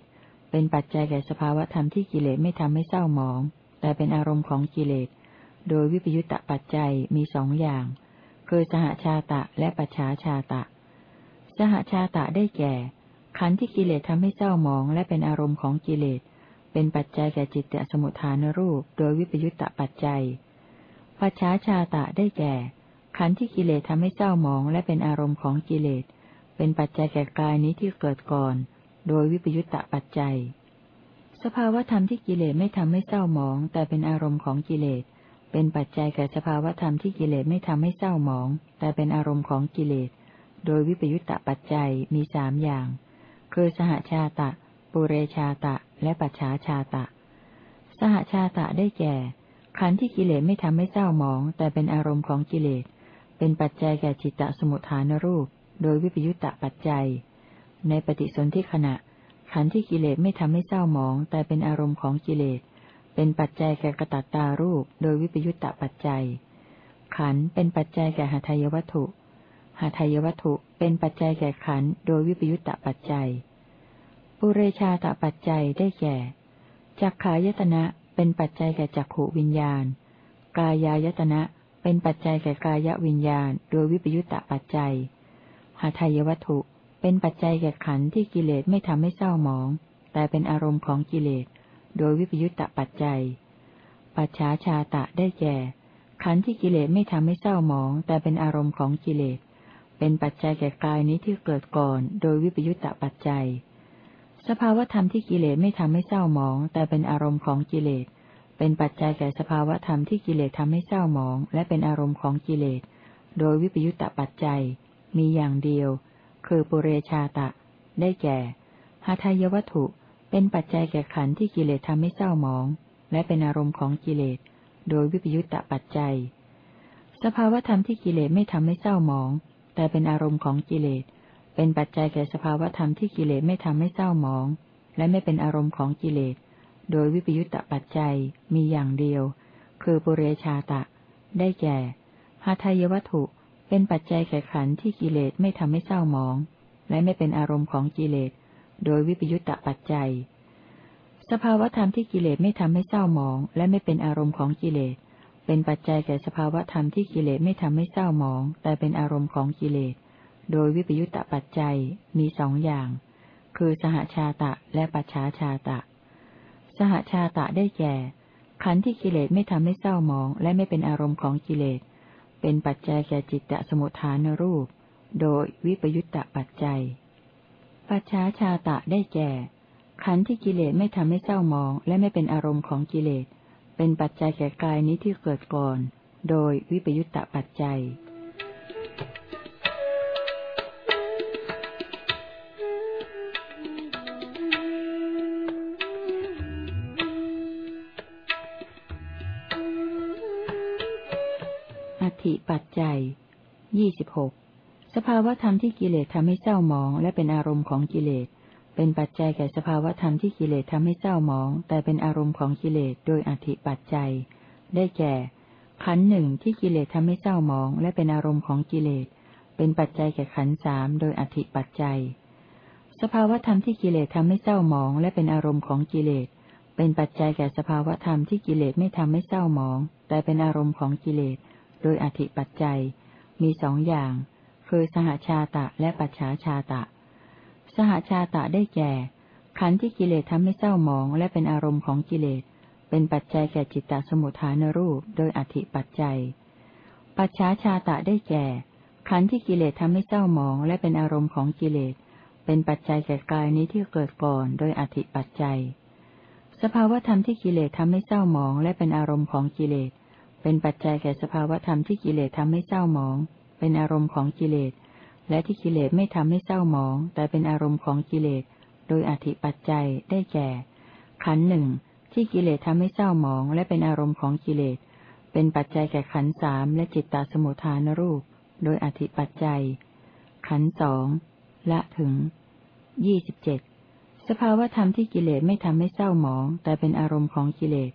S1: เป็นปัจจัยแก่สภาวธรรมที่กิเลสไม่ทำให้เศร้าหมอง แต่เป็นอารมณ์ของกิเลส โดยวิปยุตตปัจจัยมีสองอย่าง คือสหชาตะและปัจฉาชาตะ สหชาตะได้แก่ ขันธ์ที่กิเลสทำให้เศร้าหมองและเป็นอารมณ์ของกิเลส เป็นปัจจัยแก่จิตตสมุทฐานรูป โดยวิปยุตตปัจจัย ปัจฉาชาตะได้แก่ ขันธ์ที่กิเลสทำให้เศร้าหมองและเป็นอารมณ์ของกิเลส เป็นปัจจัยแก่กายนี้ที่เกิดก่อน โดยวิปยุตตะปัจจัย สภาวธรรมที่กิเลสไม่ทำให้เศร้าหมอง แต่เป็นอารมณ์ของกิเลส เป็นปัจจัยแก่สภาวธรรมที่กิเลสไม่ทำให้เศร้าหมอง แต่เป็นอารมณ์ของกิเลส โดยวิปยุตตะปัจจัยมีสามอย่าง คือสหชาตะ ปุเรชาตะ และปัจฉาชาตะ สหชาตะได้แก่ ขันธ์ที่กิเลสไม่ทำให้เศร้าหมอง แต่เป็นอารมณ์ของกิเลส เป็นปัจจัยแก่จิตตสมุทฐานรูป โดยวิปยุตตะปัจจัย ในปฏิสนธิขณะ ขันธ์ที่กิเลสไม่ทำให้เศร้าหมอง แต่เป็นอารมณ์ของกิเลส เป็นปัจจัยแก่กระตัตตารูป โดยวิปยุตตะปัจจัย ขันธ์เป็นปัจจัยแก่หาทายวัตถุ หาทายวัตถุเป็นปัจจัยแก่ขันโดยวิปยุตตะปัจจัย ปุเรชาตปัจจัยได้แก่ จักขายตนะเป็นปัจจัยแก่จักขวิญญาณ กายายตนะเป็นปัจจัยแก่กายวิญญาณ โดยวิปยุตตะปัจจัยหาทายวัตถุเป็นปัจจัยแก่ขันที่กิเลสไม่ทำให้เศร้าหมอง แต่เป็นอารมณ์ของกิเลส โดยวิปยุตตะปัจจัย ปัจฉาชาตะได้แก่ขันธ์ที่กิเลสไม่ทำให้เศร้าหมอง แต่เป็นอารมณ์ของกิเลส เป็นปัจจัยแก่กายนี้ที่เกิดก่อน โดยวิปยุตตปัจจัย สภาวธรรมที่กิเลสไม่ทำให้เศร้าหมอง แต่เป็นอารมณ์ของกิเลส เป็นปัจจัยแก่สภาวธรรมที่กิเลสทำให้เศร้าหมอง และเป็นอารมณ์ของกิเลส โดยวิปยุตตปัจจัย มีอย่างเดียว คือปุเรชาตะ ได้แก่หาทายวัตถุ เป็นปัจจัยแก่ขันธ์ที่กิเลสทำให้เศร้าหมอง และเป็นอารมณ์ของกิเลส โดยวิปยุตตปัจจัย สภาวธรรมที่กิเลสไม่ทำให้เศร้าหมอง แต่เป็นอารมณ์ของกิเลส เป็นปัจจัยแก่สภาวธรรมที่กิเลสไม่ทำให้เศร้าหมอง และไม่เป็นอารมณ์ของกิเลส โดยวิปยุตตปัจจัยมีอย่างเดียว คือปุเรชาตะ ได้แก่หาทายวัตถุ เป็นปัจจัยแก่ขันธ์ที่กิเลสไม่ทำให้เศร้าหมอง และไม่เป็นอารมณ์ของกิเลส โดยวิปยุตตปัจจัย สภาวธรรมที่กิเลสไม่ทำให้เศร้าหมอง และไม่เป็นอารมณ์ของกิเลส เป็นปัจจัยแก่สภาวธรรมที่กิเลสไม่ทำให้เศร้าหมอง แต่เป็นอารมณ์ของกิเลส โดยวิปยุตตปัจจัยมีสองอย่าง คือสหชาตะและปัจฉาชาตะ สหชาตะได้แก่ ขันธ์ที่กิเลสไม่ทำให้เศร้าหมอง และไม่เป็นอารมณ์ของกิเลส เป็นปัจจัยแก่จิตตสมุทฐานรูป โดยวิปยุตตปัจจัย ปัจฉาชาตะได้แก่ ขันธ์ที่กิเลสไม่ทำให้เศร้ามอง และไม่เป็นอารมณ์ของกิเลส เป็นปัจจัยแก่กายนี้ที่เกิดก่อน โดยวิปยุตตะปัจจัยถิปัจจัยยี่สิบหกสภาวธรรมที่กิเลสทำให้เศร้าหมองและเป็นอารมณ์ของกิเลส เป็นปัจจัยแก่สภาวธรรมที่กิเลสทำให้เศร้าหมอง แต่เป็นอารมณ์ของกิเลสโดยอธิปัจจัย ได้แก่ ขันหนึ่งที่กิเลสทำให้เศร้าหมอง และเป็นอารมณ์ของกิเลส เป็นปัจจัยแก่ขันสามโดยอธิปัจจัย สภาวธรรมที่กิเลสทำให้เศร้าหมอง และเป็นอารมณ์ของกิเลส เป็นปัจจัยแก่สภาวธรรมที่กิเลสไม่ทำให้เศร้าหมอง แต่เป็นอารมณ์ของกิเลส โดยอธิปัจจัย มีสองอย่าง คือสหชาตะและปัจฉาชาตะ สหชาตะได้แก่ ขันธ์ที่กิเลสทำให้เศร้าหมองและเป็นอารมณ์ของกิเลส เป็นปัจจัยแก่จิตตสมุทฐานรูป โดยอธิปัจจัย ปัจฉาชาตะได้แก่ ขันธ์ที่กิเลสทำให้เศร้าหมองและเป็นอารมณ์ของกิเลส เป็นปัจจัยแก่กายนี้ที่เกิดก่อน โดยอธิปัจจัย สภาวธรรมที่กิเลสทำให้เศร้าหมองและเป็นอารมณ์ของกิเลส เป็นปัจจัยแก่สภาวธรรมที่กิเลสทำให้เศร้าหมอง เป็นอารมณ์ของกิเลส และที่กิเลสไม่ทำให้เศร้าหมอง แต่เป็นอารมณ์ของกิเลส โดยอธิปัจจัยได้แก่ ขันหนึ่งที่กิเลสทำให้เศร้าหมอง และเป็นอารมณ์ของกิเลส เป็นปัจจัยแก่ขันสามและจิตตาสมุทฐานรูป โดยอธิปัจจัย ขันสองละถึงยี่สิบเจ็ดสภาวธรรมที่กิเลสไม่ทำให้เศร้าหมอง แต่เป็นอารมณ์ของกิเลส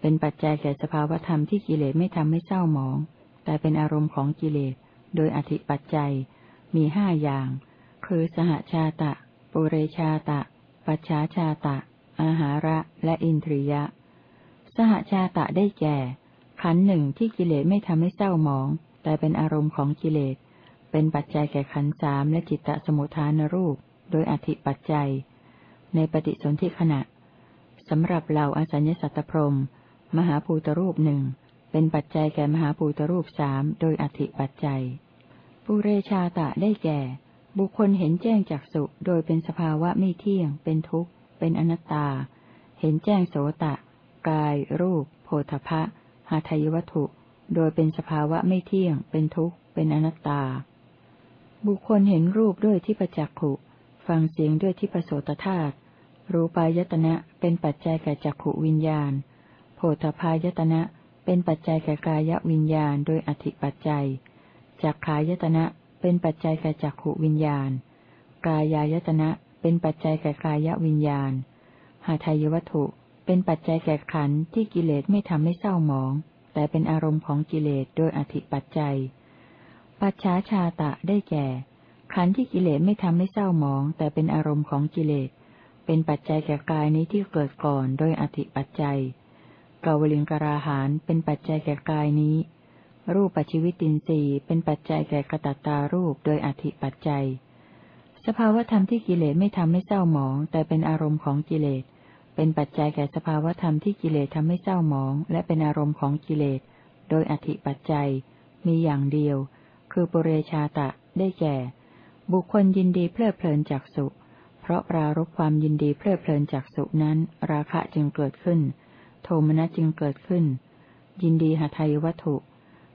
S1: เป็นปัจจัยแก่สภาวธรรมที่กิเลสไม่ทำให้เศร้าหมอง แต่เป็นอารมณ์ของกิเลส โดยอธิปัจจัย มีห้าอย่าง คือสหชาตะ ปุเรชาตะ ปัจฉาชาตะ อาหาระและอินทรียะ สหชาตะได้แก่ ขันหนึ่งที่กิเลสไม่ทำให้เศร้าหมอง แต่เป็นอารมณ์ของกิเลส เป็นปัจจัยแก่ขันสามและจิตตสมุทฐานรูป โดยอธิปัจจัย ในปฏิสนธิขณะสำหรับเหล่าอสัญญสัตตพรมมหาภูตรูปหนึ่งเป็นปัจจัยแก่มหาภูตรูปสามโดยอธิปัจจัย ปุเรชาตะได้แก่ บุคคลเห็นแจ้งจากสุโดยเป็นสภาวะไม่เที่ยง เป็นทุกข์ เป็นอนัตตา เห็นแจ้งโสตะ กาย รูป โพธพะหาทายวัตถุ โดยเป็นสภาวะไม่เที่ยง เป็นทุกข์ เป็นอนัตตา บุคคลเห็นรูปด้วยที่ประจักขุ ฟังเสียงด้วยที่ประโสตธาตุ รูปายตนะเป็นปัจจัยแก่จักขุวิญญาณโธพายตนะเป็นปัจจัยแก่กายวิญญาณโดยอธิปัจจัย จักขายตนะเป็นปัจจัยแก่จักขวิญญาณ กายายตนะเป็นปัจจัยแก่กายวิญญาณ หาทายวัตถุเป็นปัจจัยแก่ขันธ์ที่กิเลสไม่ทำให้เศร้าหมอง แต่เป็นอารมณ์ของกิเลสโดยอธิปัจจัย ปัจฉาชาตะได้แก่ ขันธ์ที่กิเลสไม่ทำให้เศร้าหมอง แต่เป็นอารมณ์ของกิเลส เป็นปัจจัยแก่กายนี้ที่เกิดก่อนโดยอธิปัจจัยกาวลิงกราหานเป็นปัจจัยแก่กายนี้ รูปปัจจิวิตินทรีย์เป็นปัจจัยแก่กระตัตตารูปโดยอธิปัจจัย สภาวธรรมที่กิเลสไม่ทำให้เศร้าหมอง แต่เป็นอารมณ์ของกิเลส เป็นปัจจัยแก่สภาวธรรมที่กิเลสทำให้เศร้าหมอง และเป็นอารมณ์ของกิเลส โดยอธิปัจจัย มีอย่างเดียว คือปุเรชาตะได้แก่ บุคคลยินดีเพลิดเพลินจากสุเพราะปรารบความยินดีเพลิดเพลินจากสุนั้น ราคะจึงเกิดขึ้น โทมนัสจึงเกิดขึ้น ยินดีหาทายวัตถุ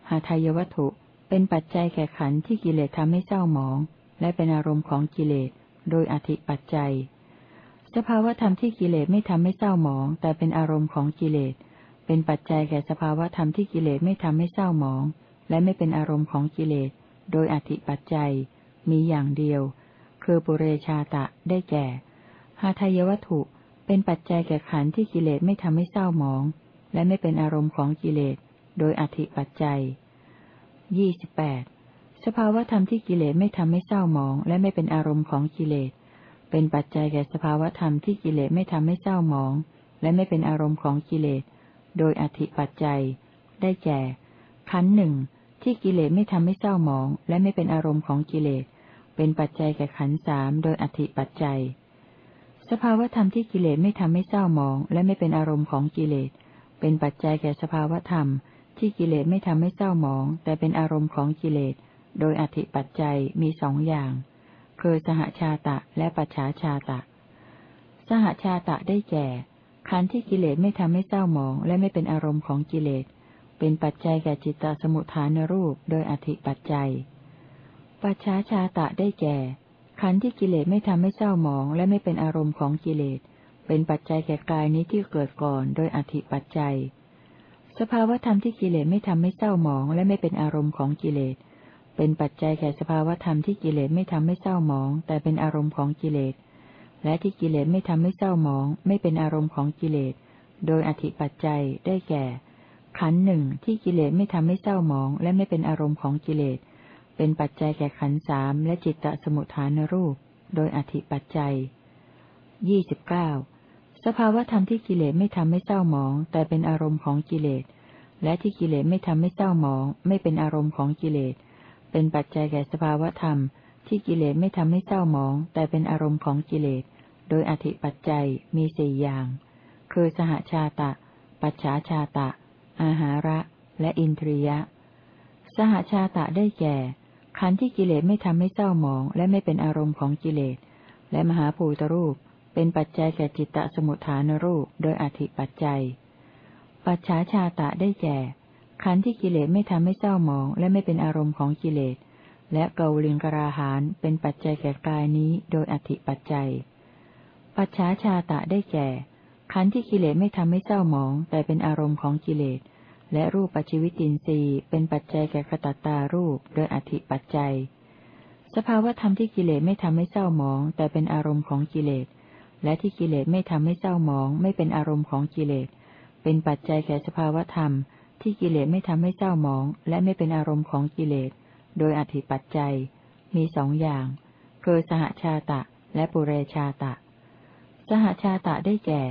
S1: หาทายวัตถุ เป็นปัจจัยแก่ขันธ์ที่กิเลสทำให้เศร้าหมอง และเป็นอารมณ์ของกิเลส โดยอธิปัจจัย สภาวธรรมที่กิเลสไม่ทำให้เศร้าหมอง แต่เป็นอารมณ์ของกิเลส เป็นปัจจัยแก่สภาวธรรมที่กิเลสไม่ทำให้เศร้าหมอง และไม่เป็นอารมณ์ของกิเลส โดยอธิปัจจัย มีอย่างเดียว คือปุเรชาตะได้แก่หาทายวัตถุ เป็นปัจจัยแก่ขันธ์ที่กิเลสไม่ทำให้เศร้าหมอง และไม่เป็นอารมณ์ของกิเลส โดยอธิปัจจัยยี่สิบแปดสภาวธรรมที่กิเลสไม่ทำให้เศร้าหมอง และไม่เป็นอารมณ์ของกิเลส เป็นปัจจัยแก่สภาวธรรมที่กิเลสไม่ทำให้เศร้าหมอง และไม่เป็นอารมณ์ของกิเลส โดยอธิปัจจัย ได้แก่ขันหนึ่งที่กิเลสไม่ทำให้เศร้าหมอง และไม่เป็นอารมณ์ของกิเลส เป็นปัจจัยแก่ขันสามโดยอธิปัจจัย สภาวธรรมที่กิเลสไม่ทำให้เศร้าหมอง และไม่เป็นอารมณ์ของกิเลส เป็นปัจจัยแก่สภาวธรรม ที่กิเลสไม่ทำให้เศร้าหมอง แต่เป็นอารมณ์ของกิเลส โดยอธิปัจจัยมีสองอย่าง คือสหชาตะและปัจฉาชาตะ สหชาตะได้แก่ ขันธ์ที่กิเลสไม่ทำให้เศร้าหมอง และไม่เป็นอารมณ์ของกิเลส เป็นปัจจัยแก่จิตตสมุทฐานรูป โดยอธิปัจจัย ปัจฉาชาตะได้แก่ ขันธ์ที่กิเลสไม่ทำให้เศร้าหมอง และไม่เป็นอารมณ์ของกิเลส เป็นปัจจัยแก่กายนี้ที่เกิดก่อน โดยอธิปัจจัย สภาวธรรมที่กิเลสไม่ทำให้เศร้าหมอง และไม่เป็นอารมณ์ของกิเลส เป็นปัจจัยแก่สภาวธรรมที่กิเลสไม่ทำให้เศร้าหมอง แต่เป็นอารมณ์ของกิเลส และที่กิเลสไม่ทำให้เศร้าหมอง ไม่เป็นอารมณ์ของกิเลส โดยอธิปัจจัยได้แก่ ขันหนึ่งที่กิเลสไม่ทำให้เศร้าหมอง และไม่เป็นอารมณ์ของกิเลส เป็นปัจจัยแก่ขันสามและจิตตสมุทฐานรูป โดยอธิปัจจัยยี่สิบเก้า สภาวธรรมที่กิเลสไม่ทำให้เศร้าหมอง แต่เป็นอารมณ์ของกิเลส และที่กิเลสไม่ทำให้เศร้าหมอง ไม่เป็นอารมณ์ของกิเลส เป็นปัจจัยแก่สภาวธรรม ที่กิเลสไม่ทำให้เศร้าหมอง แต่เป็นอารมณ์ของกิเลส โดยอธิปัจจัยมีสี่อย่าง คือสหชาตะ ปัจฉาชาตะ อาหาระ และอินทรียะ สหชาตะได้แก่ ขันธ์ที่กิเลสไม่ทำให้เศร้าหมอง และไม่เป็นอารมณ์ของกิเลส และมหาภูตรูป เป็นปัจจัยแก่จิตตสมุทฐานรูปโดยอธิปัจจัย ปัจฉาชาตะได้แก่ ขันธ์ที่กิเลสไม่ทำให้เศร้าหมอง และไม่เป็นอารมณ์ของกิเลส และเกาลิงกราหานเป็นปัจจัยแก่กายนี้โดยอธิปัจจัย ปัจฉาชาตะได้แก่ ขันธ์ที่กิเลสไม่ทำให้เศร้าหมอง แต่เป็นอารมณ์ของกิเลส และรูปปัจจิวิตินทรีย์เป็นปัจจัยแก่กตัตตารูปโดยอธิปัจจัย สภาวธรรมที่กิเลสไม่ทำให้เศร้าหมอง แต่เป็นอารมณ์ของกิเลส และที่กิเลสไม่ทำให้เศร้าหมอง ไม่เป็นอารมณ์ของกิเลส เป็นปัจจัยแก่สภาวธรรม ที่กิเลสไม่ทำให้เศร้าหมอง และไม่เป็นอารมณ์ของกิเลส โดยอธิปัจจัย มีสองอย่าง คือสหชาตะ และปุเรชาตะ สหชาตะได้แก่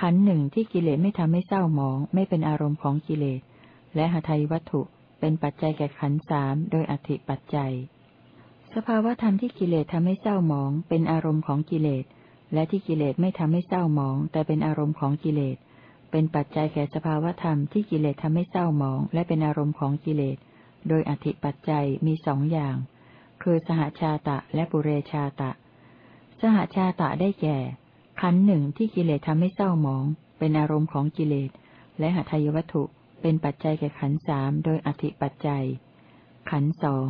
S1: ขันหนึ่งที่กิเลสไม่ทำให้เศร้าหมอง ไม่เป็นอารมณ์ของกิเลส และหทัยวัตถุ เป็นปัจจัยแก่ขันสามโดยอธิปัจจัย สภาวธรรมที่กิเลสทำให้เศร้าหมอง เป็นอารมณ์ของกิเลส และที่กิเลสไม่ทำให้เศร้าหมอง แต่เป็นอารมณ์ของกิเลส เป็นปัจจัยแก่สภาวธรรมที่กิเลสทำให้เศร้าหมอง และเป็นอารมณ์ของกิเลส โดยอธิปัจจัยมีสองอย่าง คือสหชาตะและปุเรชาตะ สหชาตะได้แก่ ขันหนึ่งที่กิเลสทำให้เศร้าหมอง เป็นอารมณ์ของกิเลส และหทัยวัตถุ เป็นปัจจัยแก่ขันสามโดยอธิปัจจัย ขันสอง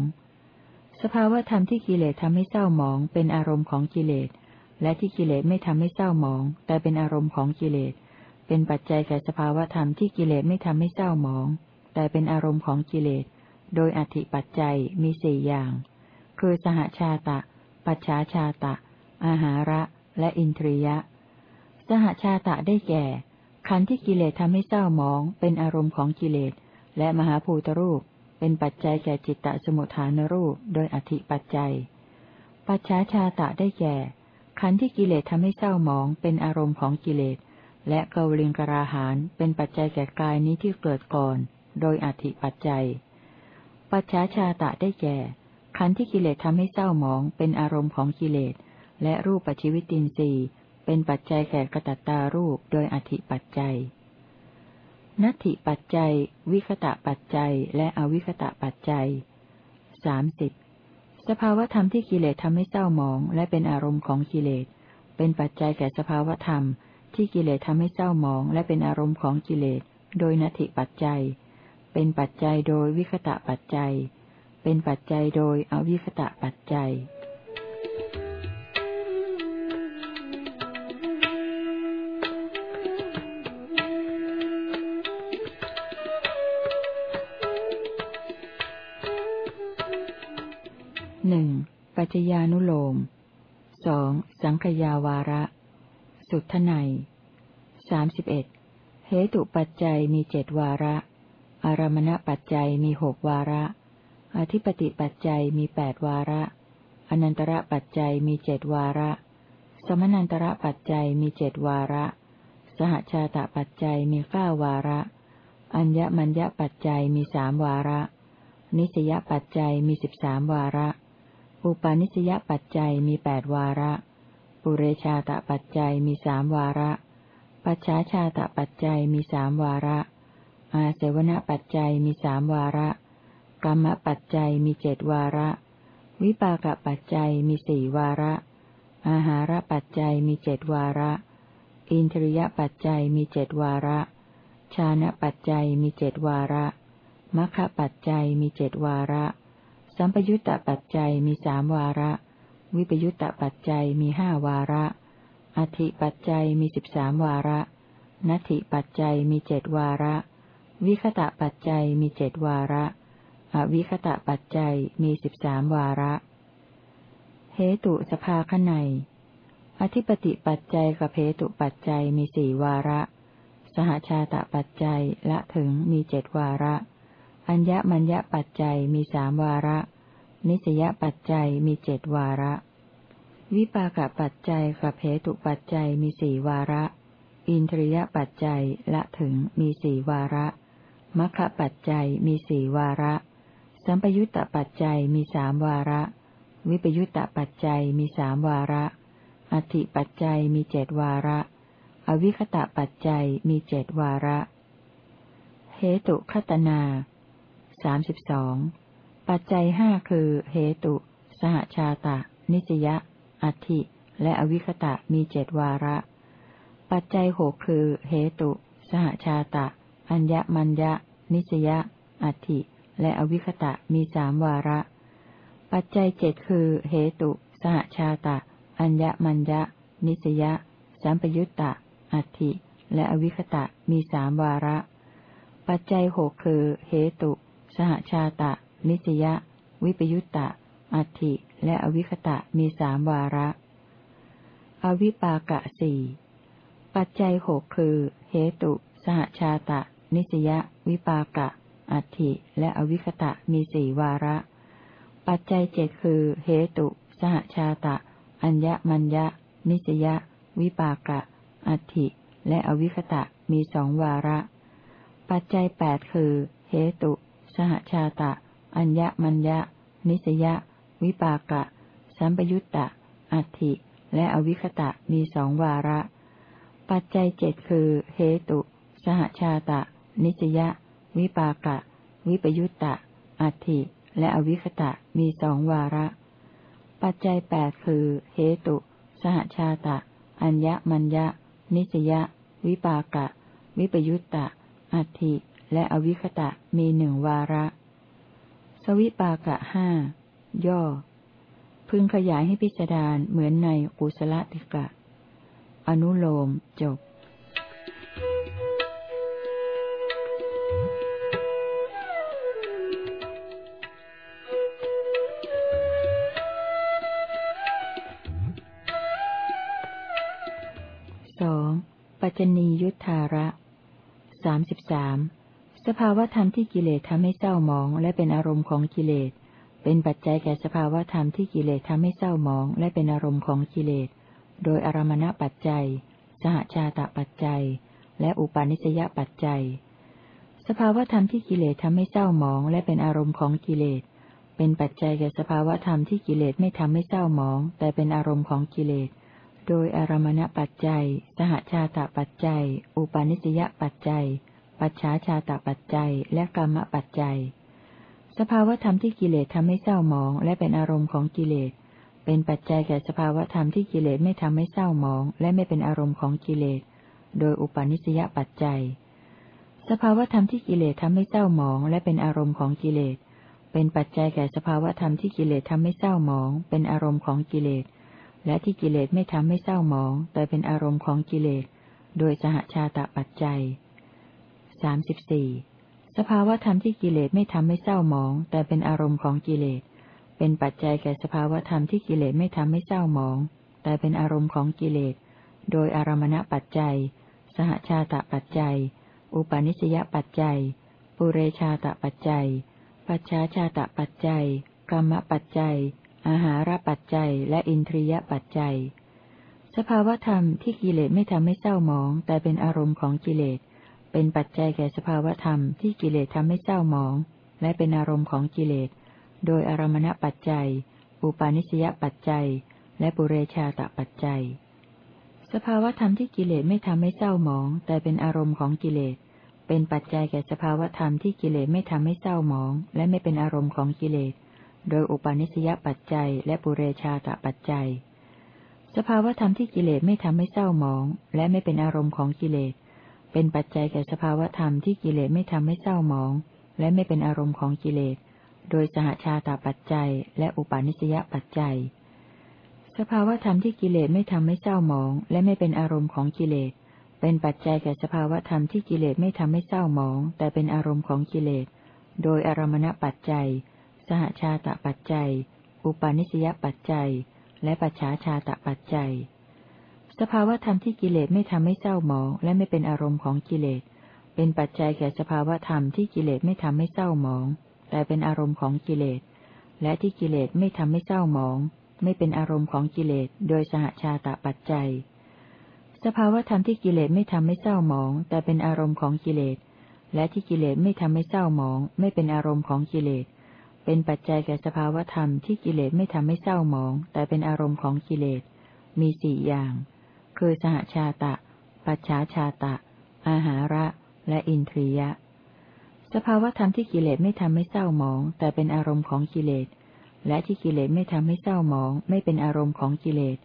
S1: สภาวธรรมที่กิเลสทำให้เศร้าหมอง เป็นอารมณ์ของกิเลส และที่กิเลสไม่ทำให้เศร้าหมอง แต่เป็นอารมณ์ของกิเลส เป็นปัจจัยแก่สภาวธรรมที่กิเลสไม่ทำให้เศร้าหมอง แต่เป็นอารมณ์ของกิเลส โดยอธิปัจจัยมีสี่อย่าง คือสหชาตะ ปัจฉาชาตะ อาหาระ และอินทรียะ สหชาตะได้แก่ ขันธ์ที่กิเลสทำให้เศร้าหมอง เป็นอารมณ์ของกิเลส และมหาภูตรูป เป็นปัจจัยแก่จิตตสมุทฐานรูป โดยอธิปัจจัย ปัจฉาชาตะได้แก่ ขันธ์ที่กิเลสทำให้เศร้าหมองเป็นอารมณ์ของกิเลส และเกวลิงกราหานเป็นปัจจัยแก่กายนี้ที่เกิดก่อน โดยอธิปัจจัย ปัจฉาชาตะได้แก่ ขันธ์ที่กิเลสทำให้เศร้าหมองเป็นอารมณ์ของกิเลส และรูปปัจจิวิตินทรีย์เป็นปัจจัยแก่กตัตตารูปโดยอธิปัจจัย นัตถิปัจจัย วิคตะปัจจัย และอวิคตะปัจจัยสามสิบ สภาวธรรมที่กิเลสทำให้เศร้าหมอง และเป็นอารมณ์ของกิเลส เป็นปัจจัยแก่สภาวธรรม ที่กิเลสทำให้เศร้าหมอง และเป็นอารมณ์ของกิเลส โดยนัตถิปัจจัย เป็นปัจจัยโดยวิคตะปัจจัย เป็นปัจจัยโดยอวิคตะปัจจัย หนึ่งปัจจญานุโลมสองสังขยาวาระ สุทไนสามสิบเอ็ดเหตุปัจจัยมีเจ็ดวาระ อารมณปัจจัยมีหกวาระ อธิปติปัจจัยมีแปดวาระ อนันตระปัจจัยมีเจ็ดวาระ สมนันตระปัจจัยมีเจ็ดวาระ สหชาตปัจจัยมีเก้าวาระ อัญญมัญญปัจจัยมีสามวาระ นิสยปัจจัยมีสิบสามวาระ อุปาณิสยปัจจัยมีแปดวาระ ปุเรชาตปัจจัยมีสามวาระ ปัจฉาชาตปัจจัยมีสามวาระ อาเสวนปัจจัยมีสามวาระ กรรมปัจจัยมีเจดวาระ วิปากปัจจัยมีสี่วาระ อาหารปัจจัยมีเจดวาระ อินทริยปัจจัยมีเจดวาระ ชานะปัจจัยมีเจดวาระมัคคปัจจัยมีเจดวาระ สัมปยุตตปัจจัยมีสามวาระ วิปยุตตปัจจัยมีห้าวาระ อธิปัจจัยมีสิบสามวาระนัตถิปัจจัยมีเจดวาระ วิคตะปัจจัยมีเจดวาระ อวิคตะปัจจัยมีสิบสามวาระ เหตุสภาขไนอธิปติปัจจัยกับเหตุปัจจัยมีสี่วาระ สหชาตะปัจจัยละถึงมีเจดวาระ อัญญมัญญปัจจัยมีสามวาระ นิสยปัจจัยมีเจดวาระ วิปากปัจจัยกับเหตุปัจจัยมีสี่วาระ อินทรียปัจจัยละถึงมีสี่วาระมัคคปัจจัยมีสี่วาระ สัมปยุตตปัจจัยมีสามวาระ วิปยุตตปัจจัยมีสามวาระ อธิปัจจัยมีเจดวาระ อวิคตะปัจจัยมีเจดวาระ เหตุคตนา สามสิบสองปัจจัยห้าคือ เหตุ สหชาตะ นิจยะ อัติและอวิคตะมีเจดวาระ ปัจจัยหกคือ เหตุ สหชาตะ อัญญมัญญะ นิสยะ อัติและอวิคตะมีสามวาระ ปัจจัยเจ็ดคือ เหตุ สหชาตะ อัญญมัญญะ นิสยะ สัมปยุตตะ อัติและอวิคตะมีสามวาระ ปัจจัยหกคือ เหตุ สหชาตะ นิสยะ วิปยุตตะ อัติและอวิคตะมีสามวาระ อวิปากะสี่ปัจจัยหกคือ เหตุ สหชาตะ นิสยะ วิปากะ อัติและอวิคตะมีสี่วาระ ปัจจัยเจ็ดคือ เหตุ สหชาตะ อัญญมัญญะ นิสยะ วิปากะ อัติและอวิคตะมีสองวาระ ปัจจัยแปดคือ เหตุ สหชาตะ อัญญมัญญะ นิสยะ วิปากะ สัมปยุตตะ อัตถิ และอวิคตะมีสองวาระ ปัจจัยเจ็ดคือ เหตุ สหชาตะ นิจยะ วิปากะ วิปยุตตะ อัตถิ และอวิคตะมีสองวาระ ปัจจัยแปดคือ เหตุ สหชาตะ อัญญมัญญะ นิจยะ วิปากะ วิปยุตตะ อัตถิ และอวิคตะมีหนึ่งวาระ สวิปากะห้าย่อ พึงขยายให้พิจารณาเหมือนในกุศลติกะ อนุโลมจบสองปัจจนียุทธาระสามสิบสาม สภาวธรรมที่กิเลสทำให้เศร้าหมอง และเป็นอารมณ์ของกิเลส เป็นปัจจัยแก่สภาวธรรมที่กิเลสทำให้เศร้าหมอง และเป็นอารมณ์ของกิเลส โดยอารมณปัจจัย สหชาตปัจจัย และอุปาณิสยปัจจัย สภาวธรรมที่กิเลสทำให้เศร้าหมอง และเป็นอารมณ์ของกิเลส เป็นปัจจัยแก่สภาวธรรมที่กิเลสไม่ทำให้เศร้าหมอง แต่เป็นอารมณ์ของกิเลส โดยอารมณปัจจัย สหชาตปัจจัย อุปาณิสยปัจจัย ปัจฉาชาตปัจจัย และกรรมปัจจัย สภาวธรรมที่กิเลสทำให้เศร้าหมอง และเป็นอารมณ์ของกิเลส เป็นปัจจัยแก่สภาวธรรมที่กิเลสไม่ทำให้เศร้าหมอง และไม่เป็นอารมณ์ของกิเลส โดยอุปาณิสยปัจจัย สภาวธรรมที่กิเลสทำให้เศร้าหมอง และเป็นอารมณ์ของกิเลส เป็นปัจจัยแก่สภาวธรรมที่กิเลสทำให้เศร้าหมอง เป็นอารมณ์ของกิเลส และที่กิเลสไม่ทำให้เศร้าหมอง แต่เป็นอารมณ์ของกิเลส โดยสหชาตปัจจัย สามสิบสี่สภาวธรรมที่กิเลสไม่ทำให้เศร้าหมอง แต่เป็นอารมณ์ของกิเลส เป็นปัจจัยแก่สภาวธรรมที่กิเลสไม่ทำให้เศร้าหมอง แต่เป็นอารมณ์ของกิเลส โดยอารมณปัจจัย สหชาตปัจจัย อุปาณิสยปัจจัย ปุเรชาตปัจจัย ปัจฉาชาตปัจจัย กรรมปัจจัย อาหารปัจจัย และอินทรียปัจจัย สภาวธรรมที่กิเลสไม่ทำให้เศร้าหมอง แต่เป็นอารมณ์ของกิเลส เป็นปัจจัยแก่สภาวธรรมที่กิเลสทำให้เศร้าหมอง และเป็นอารมณ์ของกิเลส โดยอารมณปัจจัย อุปาณิสยปัจจัย และปุเรชาตปัจจัย สภาวธรรมที่กิเลสไม่ทำให้เศร้าหมอง แต่เป็นอารมณ์ของกิเลส เป็นปัจจัยแก่สภาวธรรมที่กิเลสไม่ทำให้เศร้าหมอง และไม่เป็นอารมณ์ของกิเลส โดยอุปาณิสยปัจจัย และปุเรชาตปัจจัย สภาวธรรมที่กิเลสไม่ทำให้เศร้าหมอง และไม่เป็นอารมณ์ของกิเลส เป็นปัจจัยแก่สภาวธรรมที่กิเลสไม่ทำให้เศร้าหมอง และไม่เป็นอารมณ์ของกิเลส โดยสหชาตปัจจัย และอุปาณิสยปัจจัย สภาวธรรมที่กิเลสไม่ทำให้เศร้าหมอง และไม่เป็นอารมณ์ของกิเลส เป็นปัจจัยแก่สภาวธรรมที่กิเลสไม่ทำให้เศร้าหมอง แต่เป็นอารมณ์ของกิเลส โดยอารมณปัจจัย สหชาตปัจจัย อุปาณิสยปัจจัย และปัจฉาชาตปัจจัย สภาวธรรมที่กิเลสไม่ทำให้เศร้าหมอง และไม่เป็นอารมณ์ของกิเลส เป็นปัจจัยแก่สภาวธรรมที่กิเลสไม่ทำให้เศร้าหมอง แต่เป็นอารมณ์ของกิเลส และที่กิเลสไม่ทำให้เศร้าหมอง ไม่เป็นอารมณ์ของกิเลส โดยสหชาตปัจจัย สภาวธรรมที่กิเลสไม่ทำให้เศร้าหมอง แต่เป็นอารมณ์ของกิเลส และที่กิเลสไม่ทำให้เศร้าหมอง ไม่เป็นอารมณ์ของกิเลส เป็นปัจจัยแก่สภาวธรรมที่กิเลสไม่ทำให้เศร้าหมอง แต่เป็นอารมณ์ของกิเลส มีสี่อย่าง คือสหชาตะ ปัจฉาชาตะ อาหาระ และอินทรียะ สภาวธรรมที่กิเลสไม่ทำให้เศร้าหมอง แต่เป็นอารมณ์ของกิเลส และที่กิเลสไม่ทำให้เศร้าหมอง ไม่เป็นอารมณ์ของกิเลส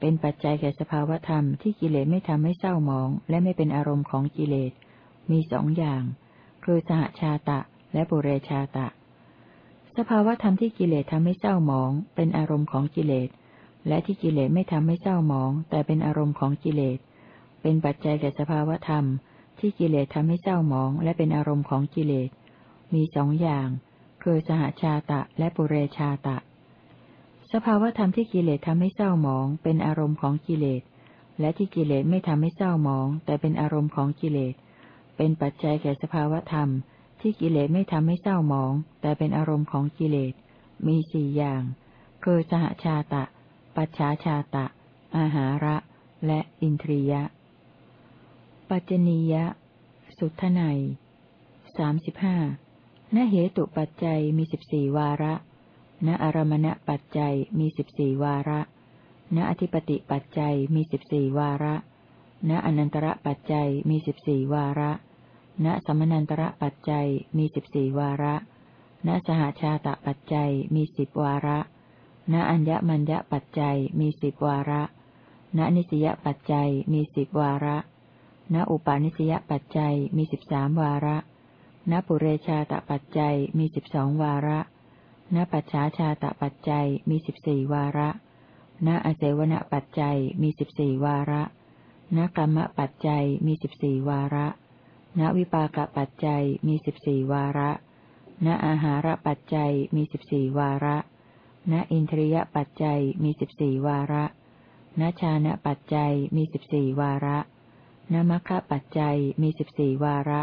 S1: เป็นปัจจัยแก่สภาวธรรมที่กิเลสไม่ทำให้เศร้าหมอง และไม่เป็นอารมณ์ของกิเลส มีสองอย่าง คือสหชาตะ และปุเรชาตะ สภาวธรรมที่กิเลสทำให้เศร้าหมอง เป็นอารมณ์ของกิเลส และที่กิเลสไม่ทำให้เศร้าหมอง แต่เป็นอารมณ์ของกิเลส เป็นปัจจัยแก่สภาวธรรม ที่กิเลสทำให้เศร้าหมอง และเป็นอารมณ์ของกิเลส มีสองอย่าง คือสหชาตะและปุเรชาตะ สภาวธรรมที่กิเลสทำให้เศร้าหมอง เป็นอารมณ์ของกิเลส และที่กิเลสไม่ทำให้เศร้าหมอง แต่เป็นอารมณ์ของกิเลส เป็นปัจจัยแก่สภาวธรรม ที่กิเลสไม่ทำให้เศร้าหมอง แต่เป็นอารมณ์ของกิเลส มีสี่อย่าง คือสหชาตะ ปัจฉาชาตะ อาหาระ และอินทรียะ ปัจจนียะ สุทไนสามสิบห้านเหตุปัจจัยมีสิบสี่วาระณอารมณปัจจัยมีสิบสี่วาระ ณอธิปติปัจจัยมีสิบสี่วาระ ณอนันตระปัจจัยมีสิบสี่วาระ ณสมนันตระปัจจัยมีสิบสี่วาระ ณสหชาตะปัจจัยมีสิบวาระ ณอัญญมัญญปัจจัยมีสิบวาระ ณนิสยปัจจัยมีสิบวาระ ณอุปาณิสยปัจจัยมีสิบสามวาระ ณปุเรชาตปัจจัยมีสิบสองวาระ ณปัจฉาชาตปัจจัยมีสิบสี่วาระ ณอเสวนปัจจัยมีสิบสี่วาระ ณกรรมปัจจัยมีสิบสี่วาระ ณวิปากปัจจัยมีสิบสี่วาระ ณอาหารปัจจัยมีสิบสี่วาระ ณอินทรียปัจจัยมีสิบสี่วาระณชานะปัจจัยมีสิบสี่วาระณมัคคะปัจจัยมีสิบสี่วาระ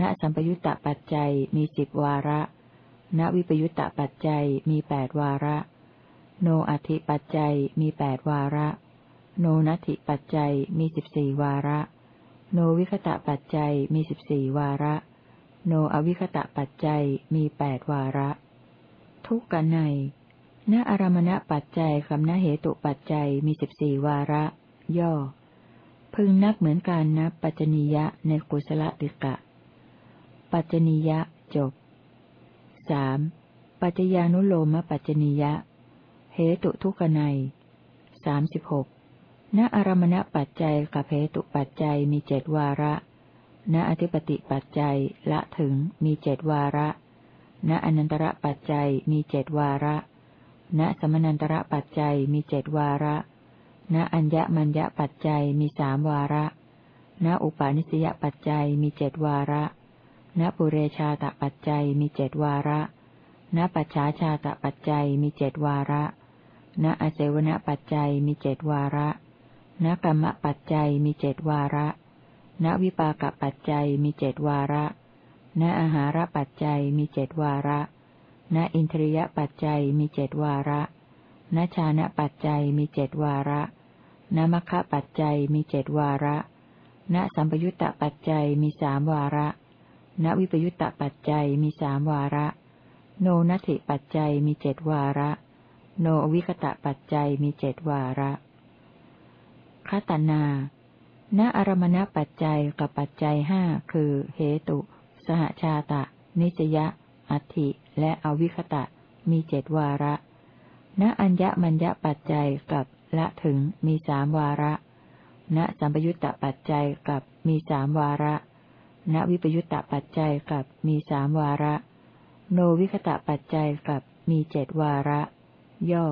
S1: ณสัมปยุตตปัจจัยมีสิบวาระ ณวิปยุตตปัจจัยมีแปดวาระ โนอัติปัจจัยมีแปดวาระ โนนัตถิปัจจัยมีสิบสี่วาระ โนวิคตะปัจจัยมีสิบสี่วาระ โนอวิคตะปัจจัยมีแปดวาระ ทุกกันใน ณอารมณปัจจัยคำนเหตุปัจจัยมีสิบสี่วาระ ย่อ พึงนับเหมือนการนับปัจจนียะในกุศลติกะ ปัจจนียะจบสามปัจจญานุโลมปัจจนียะ เหตุทุกนัยสามสิบหกณอารมณปัจจัยกับเหตุปัจจัยมีเจ็ดวาระ ณอธิปติปัจจัยละถึงมีเจ็ดวาระ ณอนันตระปัจจัยมีเจ็ดวาระ ณสมนันตระปัจจัยมีเจ็ดวาระ ณอัญญมัญญปัจจัยมีสามวาระ ณอุปาณิสยปัจจัยมีเจ็ดวาระ ณปุเรชาตปัจจัยมีเจ็ดวาระ ณปัจฉาชาตปัจจัยมีเจ็ดวาระ ณอเสวนปัจจัยมีเจ็ดวาระ ณกรรมปัจจัยมีเจดวาระ ณวิปากปัจจัยมีเจดวาระ ณอาหารปัจจัยมีเจดวาระ ณอินทรียปัจจัยมีเจดวาระ ณชานะปัจจัยมีเจดวาระณมัคคะปัจจัยมีเจดวาระ ณสัมปยุตตปัจจัยมีสามวาระ ณวิปยุตตปัจจัยมีสามวาระ โนนัตถิปัจจัยมีเจดวาระ โนวิคตะปัจจัยมีเจดวาระคตนา ณอารมณปัจจัยกับปัจจัยห้าคือ เหตุ สหชาตะ นิจยะ อัติและอวิคตะ มีเจดวาระ ณอัญญมัญญปัจจัยกับละถึงมีสามวาระ ณสัมปยุตตปัจจัยกับมีสามวาระ ณวิปยุตตปัจจัยกับมีสามวาระ โนวิคตะปัจจัยกับมีเจดวาระ ย่อ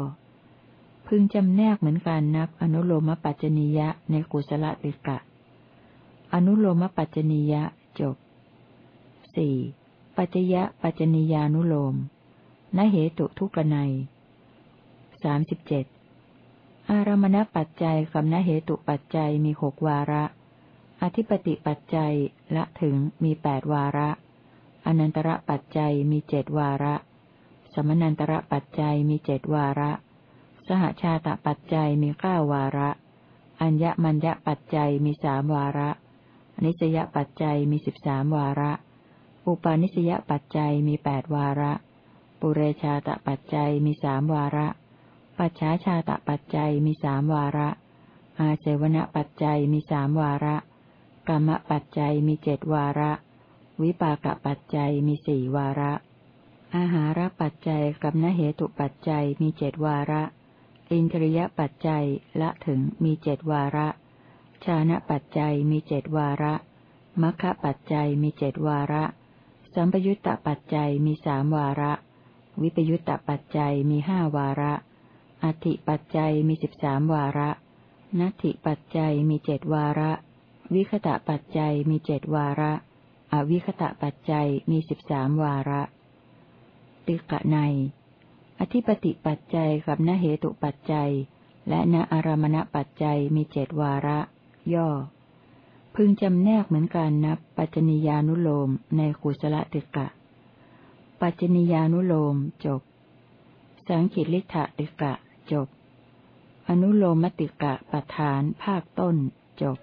S1: พึงจำแนกเหมือนการนับอนุโลมปัจจนิยะในกุศลติกะ อนุโลมปัจจนิยะจบสี่ ปัจยะปัจจนิยานุโลมนเหตุทุกนัยสามสิบเจ็ดอารมณปัจจัยกับนเหตุปัจจัยมีหกวาระ อธิปติปัจจัยละถึงมีแปดวาระ อนันตระปัจจัยมีเจ็ดวาระ สมนันตระปัจจัยมีเจ็ดวาระ สหชาตปัจจัยมีเก้าวาระ อัญญมัญญปัจจัยมีสามวาระนิสยปัจจัยมีสิบสามวาระ อุปาณิสยปัจจัยมีแปดวาระ ปุเรชาตปัจจัยมีสามวาระ ปัจฉาชาตปัจจัยมีสามวาระ อาเสวณปัจจัยมีสามวาระ กรรมปัจจัยมีเจ็ดวาระ วิปากปัจจัยมีสี่วาระ อาหารปัจจัยกับนเหตุปัจจัยมีเจ็ดวาระ อินทริยปัจจัยละถึงมีเจดวาระ ชานะปัจจัยมีเจดวาระมัคคะปัจจัยมีเจดวาระ สัมปยุตตปัจจัยมีสามวาระ วิปยุตตปัจจัยมีห้าวาระ อธิปัจจัยมีสิบสามวาระ นัตถิปัจจัยมีเจดวาระ วิคตะปัจจัยมีเจดวาระ อวิคตะปัจจัยมีสิบสามวาระ ติกะใน อธิปติปัจจัยกับนเหตุปัจจัย และณอารมณปัจจัยมีเจดวาระ ย่อ พึงจำแนกเหมือนการนับ ปัจจนิยานุโลมในกุศลติกะ ปัจจนิยานุโลมจบ สังขิลิทะติกะจบ อนุโลมติกะปัฏฐานภาคต้นจบ